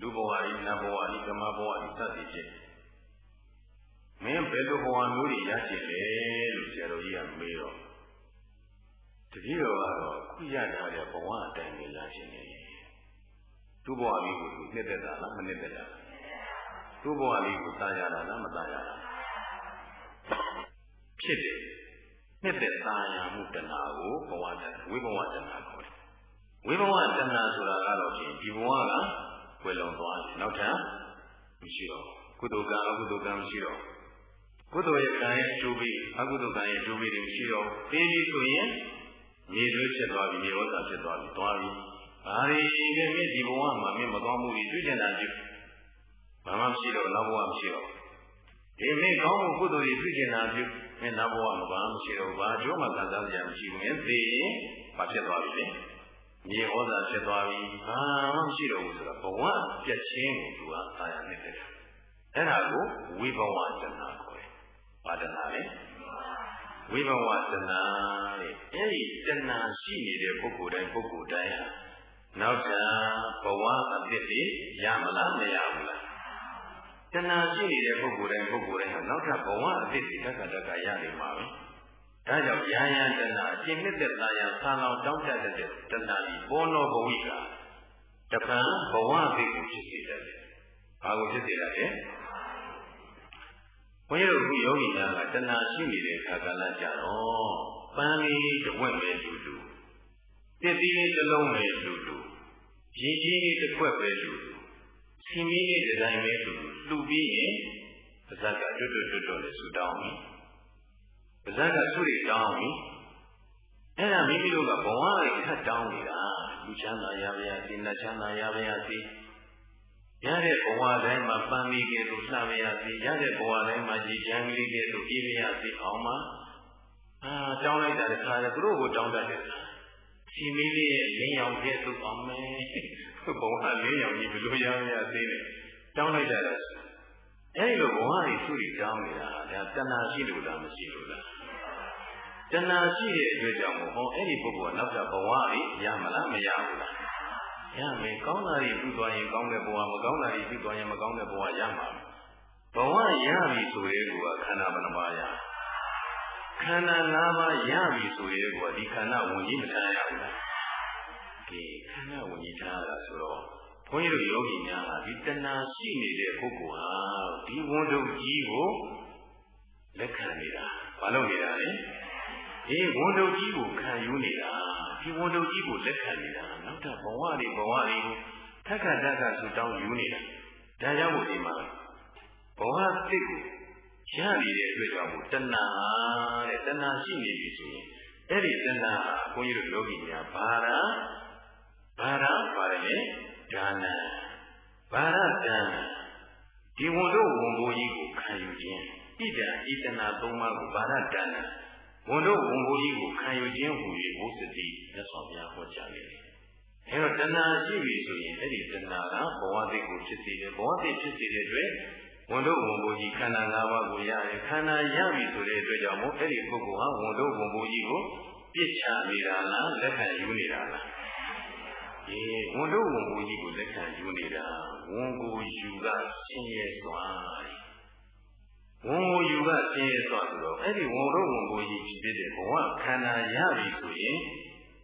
[SPEAKER 1] လူဘဝကြီးနတ်ဘဝကြီးဓမ္မဘဝကြီးစသည်ဖြင့်မင်းဘယ်လိုဘဝမျိုးတွေရရှိလဲလို့ဆရာတော်ကြီးကမေးတော့တတိတော်ကတော့ခုရထားတဲ့ဘဝအတိုင်းပဲရရှိနေတယ် သူ့ဘဝလေးကိုနှစ်သက်တာလားမနှစ်သက်တာသူ့ဘဝလေးကိုသားရတာလားမသားရတာဖြစ်တယ်နှစ်သက်သားရမှုတဏှာကိုဘဝတဏှာဝိဘဝတဏှာခေါ်တယ်ဝိဘဝတဏှာဆိုတာကတော့ဖြင့်ဒီဘဝကဝယ်လုံသွားတယ်နောက်ထပ်မရှိတော့ကုသိုလ်ကံအကုသိုလ်ကံမရှိတော့ကုသိုလ်ရဲ့ကံရဲ့အကျိုးပေးအကုသိုလ်ကံရဲ့အကျိုးပေးတွေမရှိတော့ပြီးပြီဆိုရင်မြေသွေးဖြစ်သွားပြီမြေဝဿဖြစ်သွားပြီသွားပြီ ဘာတွေလဲမင်းဒီဘဝမှာမင်းမကောင်းမှုတွေတွေ့ကြတာကြည့်ဘာမှမရှိတော့နောက်ဘဝမရှိတော့ဒီမင်းကောင်းမှုကုသိုလ်တွေတွေ့ကြတာကြည့်မင်းနောက်ဘဝမှာဘာမှမရှိတော့ဘာကြိုးမှခံစားရမရှိဘူးမင်းသိရင်ဘာဖြစ်သွားပြီလဲမြေဩဇာဖြစ်သွားပြီဘာမှမရှိတော့ဘူးဆိုတော့ဘဝပြည့်ချင်းကိုသူကအာရနေတဲ့အဲ့ဒါကိုဝိဘဝတဏှာခေါ်တယ်ဘာတဏှာလဲဝိဘဝတဏှာတဲ့အဲ့ဒီတဏှာရှိနေတဲ့ပုဂ္ဂိုလ်တိုင်းပုဂ္ဂိုလ်တိုင်းဟာ နောက်ထပ်ဘဝအသစ်တွေရမလားမရဘူးလားတဏှာရှိနေတဲ့ပုဂ္ဂိုလ်တိုင်းပုဂ္ဂိုလ်တိုင်းဟာနောက်ထပ်ဘဝအသစ်တွေတက္ကတက္ကရနေမှာပဲဒါကြောင့်ယာယံတဏှာအကျင့်မြတ်တဲ့သာယံဆာလောင်တောင်းတတဲ့တဏှာဒီဘောနောဘဝိကတပံဘဝအသစ်ကိုဖြစ်စေတတ်တယ်။ဘာကိုဖြစ်စေတတ်လဲ။ဘုန်းကြီးတို့အခုယောဂီများကတဏှာရှိနေတဲ့အခါကလည်းကြတော့ပန်းလေးတစ်ဝက်ပဲလူလူ တည်တည်လေးတစ်လုံးပဲလူလူရည်ကြီးလေးတစ်ခွက်ပဲလူလူဆင်းမီးလေးတစ်တိုင်းပဲလူလူလှူပြီးရင်ပါဇက်ကတွတ်တွတ်တွတ်တွတ်လေးဆူတောင်းပြီပါဇက်ကဆုတွေတောင်းပြီအဲ့ဒါမိမိတို့ကဘဝတွေထပ်တောင်းနေတာလူချမ်းသာရပါရစေနတ်ချမ်းသာရပါရစေရတဲ့ဘဝတိုင်းမှာပန်းမိကဲ့သို့လှပါရစေရတဲ့ဘဝတိုင်းမှာကြည်ချမ်းကလေးကဲ့သို့ပြည့်ပါရစေအောင်မှာအာတောင်းလိုက်တာတခါလေသူတို့ကိုတောင်းတတ်တယ် စီမီလေးရဲ့လင်းရောင်ကဲ့သို့အောင်မယ်ဘဝလင်းရောင်ကြီးဘယ်လိုရမရသေးလဲတောင်းလိုက်တာလေအဲဒီလိုဘဝတွေသူ့တွေတောင်းနေတာဒါတဏှာရှိလို့လားမရှိလို့လားတဏှာရှိတဲ့အတွက်ကြောင့်ဟောအဲ့ဒီပုဂ္ဂိုလ်ကနောက်ထပ်ဘဝတွေရမလားမရဘူးလားရမယ်ကောင်းတာတွေပြုသွားရင်ကောင်းတဲ့ဘဝမကောင်းတာတွေပြုသွားရင်မကောင်းတဲ့ဘဝရမှာဘဝရပြီဆိုရဲကခန္ဓာဘယ်နှပါးရ ခန္ဓာ၅ပါးရပြီဆိုရဲကဒီခန္ဓာဝင်ကြီးမထားရဘူးလားဒီခန္ဓာဝင်ကြီးထားရတာဆိုတော့ဘုန်းကြီးတို့ယောဂီများကဒီတဏှာရှိနေတဲ့ပုဂ္ဂိုလ်ဟာဒီဝန်တုပ်ကြီးကိုလက်ခံနေတာမလုပ်နေတာလေဒီဝန်တုပ်ကြီးကိုခံယူနေတာဒီဝန်တုပ်ကြီးကိုလက်ခံနေတာနောက်ထပ်ဘဝတွေဘဝတွေကိုထက်ခါတက်ခါဆူတောင်းယူနေတာဒါကြောင့်မို့ဒီမှာဘဝတိတ်ကို ရနေတဲ့အတွက်ကြောင့်မို့တဏှာတဲ့တဏှာရှိနေပြီဆိုရင်အဲ့ဒီတဏှာဘုန်းကြီးတို့လောကီများဘာရာဘာရာပါတယ်ဒါနဘာရတံဒီဝန်တို့ဝန်ဘိုးကြီးကိုခံယူခြင်းဣဒံဣတနာသုံးပါးကိုဘာရတံဝန်တို့ဝန်ဘိုးကြီးကိုခံယူခြင်းဟူ၍ဘုစတိမြတ်စွာဘုရားဟောကြားခဲ့တယ်။အဲတော့တဏှာရှိပြီဆိုရင်အဲ့ဒီတဏှာကဘဝတိကိုဖြစ်စေတယ်ဘဝတိဖြစ်စေတဲ့အတွက် ဝန်တို့ဝန်ဘိုးကြီးခန္ဓာ၅ပါးကိုရတယ်ခန္ဓာရပြီဆိုတဲ့အတွက်ကြောင့်မို့အဲ့ဒီပုဂ္ဂိုလ်ဟာဝန်တို့ဝန်ဘိုးကြီးကိုပြစ်ချနေတာလားလက်ခံယူနေတာလားအေးဝန်တို့ဝန်ကိုကြီးကိုလက်ခံယူနေတာဝန်ကိုယူကဆင်းရဲသွားတယ်ဝန်ကိုယူကဆင်းရဲသွားဆိုတော့အဲ့ဒီဝန်တို့ဝန်ကိုကြီးဖြစ်တဲ့ဘဝခန္ဓာရပြီဆိုရင်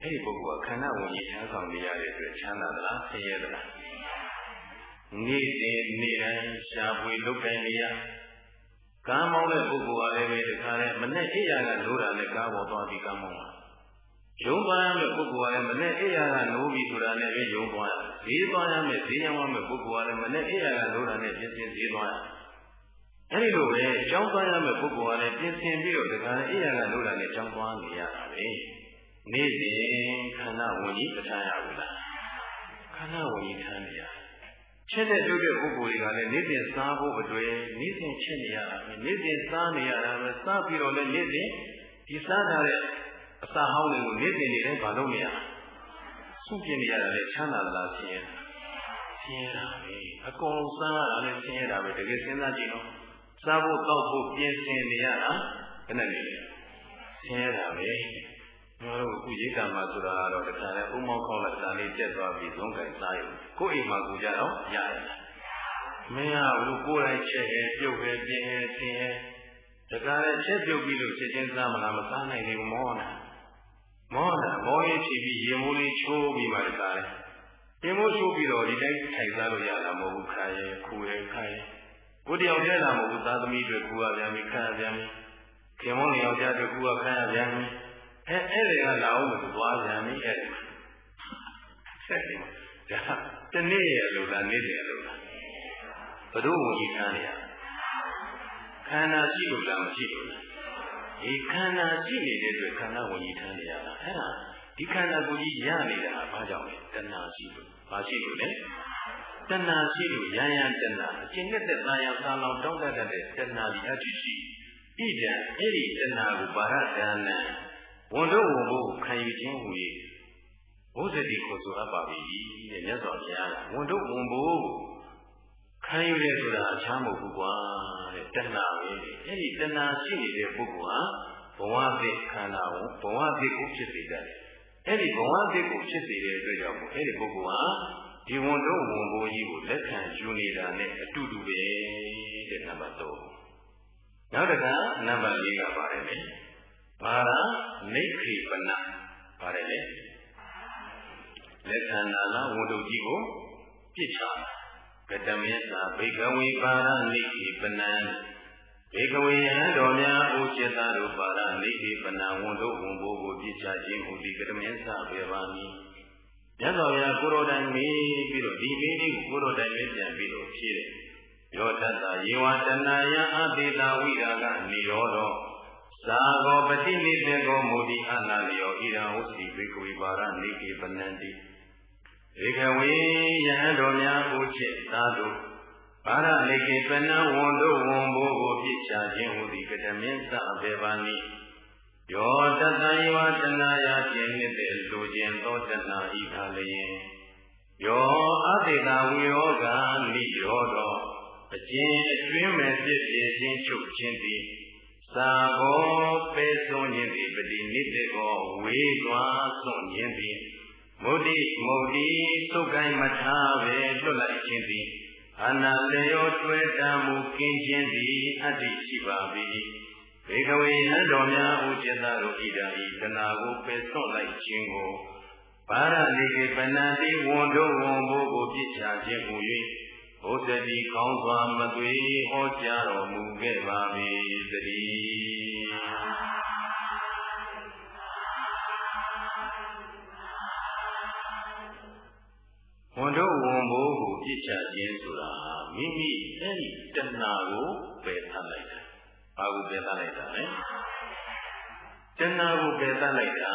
[SPEAKER 1] အဲ့ဒီပုဂ္ဂိုလ်ကခန္ဓာဝန်ကြီးထမ်းဆောင်နေရတဲ့အတွက်ချမ်းသာသလားဆင်းရဲသလား နေ့စဉ်နေ့တိုင်းရှားပွေလုတ်ကိုင်းနေရကားမောင်းတဲ့ပုဂ္ဂိုလ်ကလည်းပဲတခါလဲမနဲ့အိယာကလိုးတာနဲ့ကားပေါ်သွားပြီးကားမောင်းတာယုံသွားရမယ့်ပုဂ္ဂိုလ်ကလည်းမနဲ့အိယာကနိုးပြီးဆိုတာနဲ့ပဲယုံသွားရဈေးသွားရမယ့်ဈေးရောင်းရမယ့်ပုဂ္ဂိုလ်ကလည်းမနဲ့အိယာကနိုးတာနဲ့ပြင်းပြင်းဈေးသွားရအဲဒီလိုပဲကြောင်းသွားရမယ့်ပုဂ္ဂိုလ်ကလည်းပြင်ဆင်ပြီးတော့တခါလဲအိယာကနိုးတာနဲ့ကြောင်းသွားနေရတာပဲနေ့စဉ်ခန္ဓာဝင်ကြီးပဋ္ဌာန်းရဘူးလားခန္ဓာဝင်ကြီးထမ်းနေရ ချက်တဲ့ပြုတ်တဲ့ပုဂ္ဂိုလ်တွေကလည်းနေ့စဉ်စားဖို့အတွက်နေ့စဉ်ချက်နေရတာပဲနေ့စဉ်စားနေရတာပဲစားပြီးတော့လည်းနေ့စဉ်ဒီစားထားတဲ့အစာဟောင်းတွေကိုနေ့စဉ်နေတိုင်းမလုပ်နေရစုပြနေရတာလည်းချမ်းသာသလားဆင်းရဲဆင်းရဲတာပဲအကုန်လုံးစားရတာလည်းဆင်းရဲတာပဲတကယ်စဉ်းစားကြည့်တော့စားဖို့တောက်ဖို့ပြင်ဆင်နေရတာဘယ်နဲ့နေလဲဆင်းရဲတာပဲ ကျွန်တော်တို့အခုရိတ်တာမှာဆိုတာကတော့တခါလဲဥမောင်းခေါက်လိုက်တာလေးတက်သွားပြီးသုံးကင်စားရုံကိုယ့်အိမ်မှာကိုကြတော့ရတယ်မင်းကဘူးကိုယ်တိုင်ချက်ရဲပြုတ်ရဲပြင်းရဲဆင်းရဲတခါလဲချက်ပြုတ်ပြီးလို့ချက်ချင်းစားမလားမစားနိုင်ဘူးမောနာမောနာမောရေးဖြစ်ပြီးရေမိုးလေးချိုးပြီးမှတခါလဲရေမိုးချိုးပြီးတော့ဒီတိုင်းထိုင်စားလို့ရတာမဟုတ်ဘူးခါရဲခူရဲခါရဲကိုတယောက်တည်းလာမဟုတ်ဘူးသားသမီးတွေခူရပြန်ပြီခါရပြန်ပြီခင်မောင်ယောက်ျားတွေခူရခါရပြန်ပြီ အဲအဲ့ဒီကလာအောင်လို့သွားပြန်ပြီအဲ့ဒီဆက်တယ်ဒါတနေ့ရလို့လားနေ့တယ်လို့လားဘုဒ္ဓဝင်ကြီးခန်းနေရခန္ဓာရှိလို့လားမရှိလို့လားဒီခန္ဓာရှိနေတဲ့အတွက်ခန္ဓာဝင်ကြီးထမ်းနေရတာအဲ့ဒါဒီခန္ဓာကိုယ်ကြီးရနေတာဘာကြောင့်လဲတဏှာရှိလို့ဘာရှိလို့လဲတဏှာရှိလို့ရရန်တဏှာအကျင့်နဲ့တဲ့သာယာသာလောင်တောင်းတတ်တဲ့တဏှာဒီအတ္တိရှိဣဒံအဲ့ဒီတဏှာကိုပါရဒါနံ ဝန်တို့ဝန်ဖို့ခံယူခြင်းဟူ၏ဘုဇတိကိုဆိုအပ်ပါပြီတဲ့မြတ်စွာဘုရားကဝန်တို့ဝန်ဖို့ခံယူတယ်ဆိုတာအချမ်းမဟုတ်ဘူးကွာတဲ့တဏှာပဲအဲ့ဒီတဏှာရှိနေတဲ့ပုဂ္ဂိုလ်ဟာဘဝသစ်ခန္ဓာကိုဘဝသစ်ကိုဖြစ်စေတတ်တယ်အဲ့ဒီဘဝသစ်ကိုဖြစ်စေတဲ့အတွက်ကြောင့်အဲ့ဒီပုဂ္ဂိုလ်ဟာဒီဝန်တို့ဝန်ဖို့ကြီးကိုလက်ခံယူနေတာနဲ့အတူတူပဲတဲ့နံပါတ်3နောက်တစ်ခါနံပါတ်4ကပါတယ် လေဘာသာနိခိပနပါတယ်လေလက်ခံနာလားဝန်တို့ကြီးကိုပြစ်ချကတမေသာဘေကဝေပါရနိခိပနံဘေကဝေယံတော်များအိုจิตတို့ပါရနိခိပနံဝန်တို့ဝန်ဘိုးကိုပြစ်ချခြင်းဟူသည်ကတမေသာဘေပါမည်မြတ်စွာဘုရားကိုရောတိုင်မေးပြီးတော့ဒီမေးလေးကိုကိုရောတိုင်မေးပြန်ပြီးတော့ဖြေတယ်ယောတတ္တယေဝတနာယအပိတာဝိရာကနေရောတော့ သာဂောပတိနိသေကောမူတိအနာလျောဣရံဝစီဘေကဝိပါရနေကေပနန္တိဧကဝေယဟန်တော်များကိုချစ်သာတို့ပါရလေကေပနံဝန်တို့ဝန်ဘိုးကိုပြစ်ချခြင်းဟူသည်ကတမင်းသအဘေပါနိယောတတံယဝတနာယခြင်းနှင့်တဲ့လူခြင်းသောတနာဤခါလျင်ယောအတေတာဝိယောဂာနိရောတော်အကျဉ်အတွင်းမဲ့ဖြစ်ဖြစ်ချင်းချုပ်ခြင်းသည် သာဘောပေသွန်ခြင်းသည်ပတိနိတေကောဝေသွားသွန်ခြင်းသည်မုဒိမုဒိသုတ်ကိုင်းမထားပဲလွတ်လိုက်ခြင်းသည်အနာလျောတွေ့တမှုကင်းခြင်းသည်အတ္တိရှိပါ၏ဘေကဝေဟံတော်များဥจิตတို့ဣဒံဤတနာကိုပယ်သွန်လိုက်ခြင်းကိုပါရလိကေပဏံတိဝန်တို့ဝန်ဘိုးကိုပြစ်ချခြင်းဟူ၍ ဘုဇတိကောင်းစွာမသွေဟောကြားတော်မူခဲ့ပါ၏တည်းဝန်တို့ဝန်ဘိုးကိုပြစ်ချခြင်းဆိုတာမိမိအဲ့ဒီတဏှာကိုပယ်သလိုက်တာ။ဘာကိုပယ်သလိုက်တာလဲ။တဏှာကိုပယ်သလိုက်တာ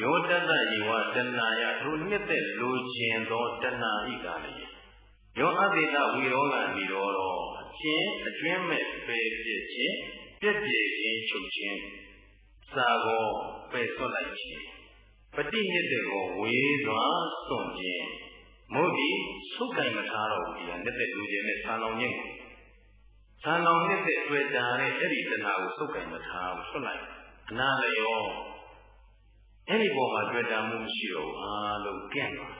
[SPEAKER 1] ယောတတယေဝတဏှာယထိုနှစ်သက်လိုခြင်းသောတဏှာဤကလည်း ယောအပိတဝိရောဂနိရောဓအချင်းအတွင်းမဲ့ပယ်ပြစ်ခြင်းပြည့်ပြည့်ခြင်းချုပ်ခြင်းစာကောပယ်ဆွတ်လိုက်ခြင်းပฏิညစ်တဲ့ကိုဝေးစွာစွန့်ခြင်းမဟုတ်ဒီဆုတ်ကင်မထားတော့ဘူးဒီကနှစ်သက်လူခြင်းနဲ့ဆံလောင်ခြင်းကိုဆံလောင်နှစ်သက်တွေ့တာတဲ့အဲ့ဒီတဏှာကိုဆုတ်ကင်မထားဘူးဆွတ်လိုက်အနာလျောအဲ့ဒီပေါ်မှာတွေ့တာမှုမရှိတော့အားလုံးကန့်သွား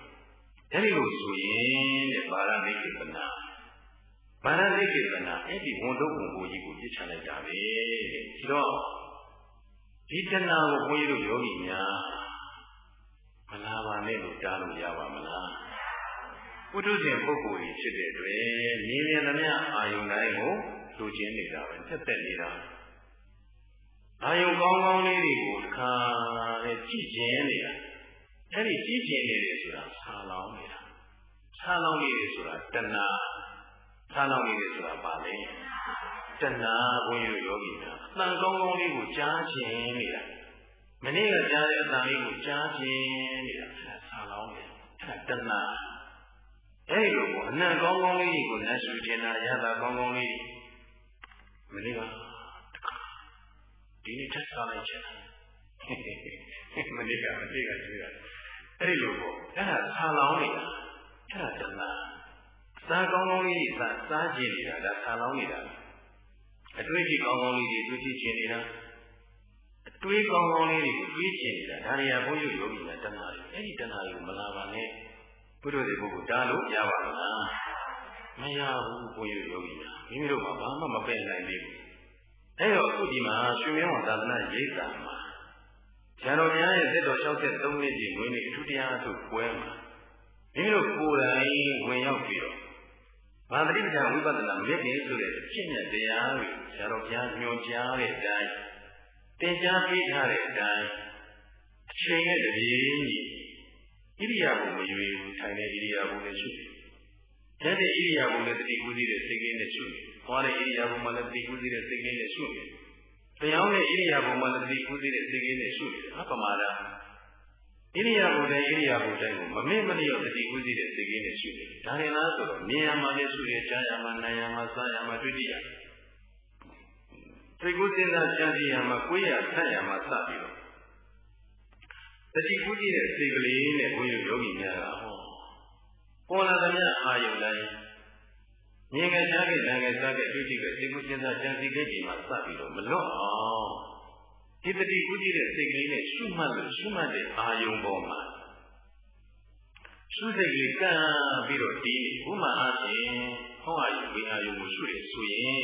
[SPEAKER 1] အဲ့ဒီလိုဆိုရင်တဲ့ပါရမိတ်ပနာဘာရတိကေသနာအဲ့ဒီဝန်တော့ဝန်ကိုကြီးကိုပြစ်ချလိုက်တာပဲဒီတော့ဒီတဏှာကိုဘုန်းကြီးတို့ယောဂီများမလာပါနဲ့လို့တားလို့ရပါမလားပုထုဇဉ်ပုဂ္ဂိုလ်ကြီးဖြစ်တဲ့အတွက်မြင်မြင်သမျှအာယုန်တိုင်းကိုလူချင်းနေတာပဲတက်တက်နေတာအာယုန်ကောင်းကောင်းလေးတွေကိုတစ်ခါနဲ့ကြည့်ကျင်နေတာ အဲ့ဒီကြည့်ကျင်နေတယ်ဆိုတာဆာလောင်းနေတာဆာလောင်းနေတယ်ဆိုတာတဏှာဆာလောင်းနေတယ်ဆိုတာပါလေတဏှာဘုန်းကြီးယောဂီများအတန်ကောင်းကောင်းလေးကိုကြားကျင်နေတာမနေ့ကကြားတဲ့အတန်လေးကိုကြားကျင်နေတာဆာလောင်းနေတာအဲ့တဏှာအဲ့လိုကိုအနံကောင်းကောင်းလေးကိုလက်ရှုကျင်တာရတာကောင်းကောင်းလေးမနေ့ကဒီနေ့ထပ်စားလိုက်ချင်မနေ့ကမနေ့ကကျွေးရတယ် အဲ့ဒီလိုပေါ့အဲ့ဒါဆာလောင်းနေတာအဲ့ဒါတဏှာစားကောင်းကောင်းလေးစားစားကျင်နေတာဒါဆာလောင်းနေတာအတွေ့အကြုံကောင်းကောင်းလေးတွေတွေ့ကြည့်ကျင်နေတာအတွေးကောင်းကောင်းလေးတွေကိုတွေးကျင်နေတာဒါတွေကဘုန်းကြီးယောဂီများတဏှာတွေအဲ့ဒီတဏှာတွေကိုမလာပါနဲ့ဘုရားတွေဘုကိုတားလို့ရပါမလားမရဘူးဘုန်းကြီးယောဂီများမိမိတို့ကဘာမှမပယ်နိုင်သေးဘူးအဲ့တော့အခုဒီမှာရွှေမင်းဝသာသနာရိပ်သာမှာ ဇာတော်များရဲ့သက်တော်63နှစ်ကြီးဝင်းနေအထူးတရားအထုပွဲမှာမိမိတို့ကိုယ်တိုင်ဝင်ရောက်ပြီးတော့ဘာတိပ္ပံဝိပဿနာမြင့်နေဆိုတဲ့အဖြစ်နဲ့တရားတွေဇာတော်ဘုရားညွှန်ကြားတဲ့အတိုင်းသင်ကြားပေးထားတဲ့အတိုင်းအချိန်နဲ့တပြေးညီဣရိယာပုမရွေဘူးထိုင်တဲ့ဣရိယာပုနဲ့ရှုတယ်။ရက်တဲ့ဣရိယာပုနဲ့တတိကူးစီတဲ့စိတ်ကလေးနဲ့ရှုတယ်။သွားတဲ့ဣရိယာပုမှာလည်းတတိကူးစီတဲ့စိတ်ကလေးနဲ့ရှုတယ်။ တရားနဲ့ဣရိယာပုမှာလည်းတတိကူးစီတဲ့စိတ်ကလေးနဲ့ရှုတယ်။အပမာဒဣရိယာပုတိုင်းဣရိယာပုတိုင်းကိုမမေ့မလျော့တတိကူးစီတဲ့စိတ်ကလေးနဲ့ရှုတယ်။ဒါရင်လားဆိုတော့မြင်ရမှာလည်းရှုရကြားရမှာနားရမှာစားရမှာတွေ့တိရစိတ်ကူးစဉ်းစားကြံစည်ရမှာကိုယ်ရဆတ်ရမှာစပြီးတော့တတိကူးကြည့်တဲ့စိတ်ကလေးနဲ့ဘုန်းကြီးယောဂီများကဟောပေါ်လာသမျှအာယုန်တိုင်း မြင်ငယ်ကြားခဲ့နိုင်ငံစားခဲ့တွေ့ကြည့်ခဲ့စိတ်ကူးစဉ်းစားကြံစည်ခဲ့ချိန်မှာစပြီးတော့မလွတ်အောင်ဒီတတိကူးကြည့်တဲ့စိတ်ကလေးနဲ့ရှုမှတ်လို့ရှုမှတ်တဲ့အာယုန်ပေါ်မှာရှုစိတ်လေးကံပြီးတော့တီးနေဥမာအားဖြင့်ဟောအာယုန်ဝိအာယုန်ကိုရှုရဆိုရင်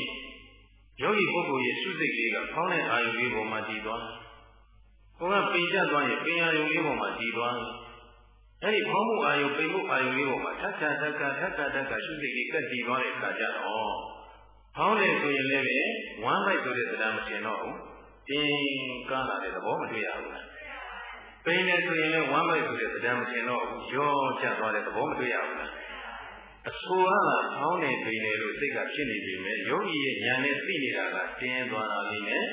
[SPEAKER 1] ယောဂီပုဂ္ဂိုလ်ရဲ့ရှုစိတ်လေးကဖောင်းတဲ့အာယုန်လေးပေါ်မှာတည်သွားတယ်။ကိုကပင်ကျသွားရင်ပင်အာယုန်လေးပေါ်မှာတည်သွားတယ်။ အဲဒီဖောင်းမှုအာယုန်ပိန်မှုအာယုန်လေးပေါ်မှာထက်ထက်ထက်ထက်ထက်ထက်ထက်ရှုစိတ်လေးကတည်သွားတဲ့အခါကျတော့ဖောင်းတယ်ဆိုရင်လည်းပဲဝမ်းလိုက်ဆိုတဲ့သဏ္ဍာန်မထင်တော့ဘူး။တင်းကားလာတဲ့သဘောမတွေ့ရဘူးလား။ပိန်တယ်ဆိုရင်လည်းဝမ်းလိုက်ဆိုတဲ့သဏ္ဍာန်မထင်တော့ဘူး။ရောကျသွားတဲ့သဘောမတွေ့ရဘူးလား။အဆိုအလားဖောင်းနေပြီလေလို့စိတ်ကဖြစ်နေပြီမဲ့ယောဂီရဲ့ဉာဏ်နဲ့သိနေတာကတင်းသွားတာလေးနဲ့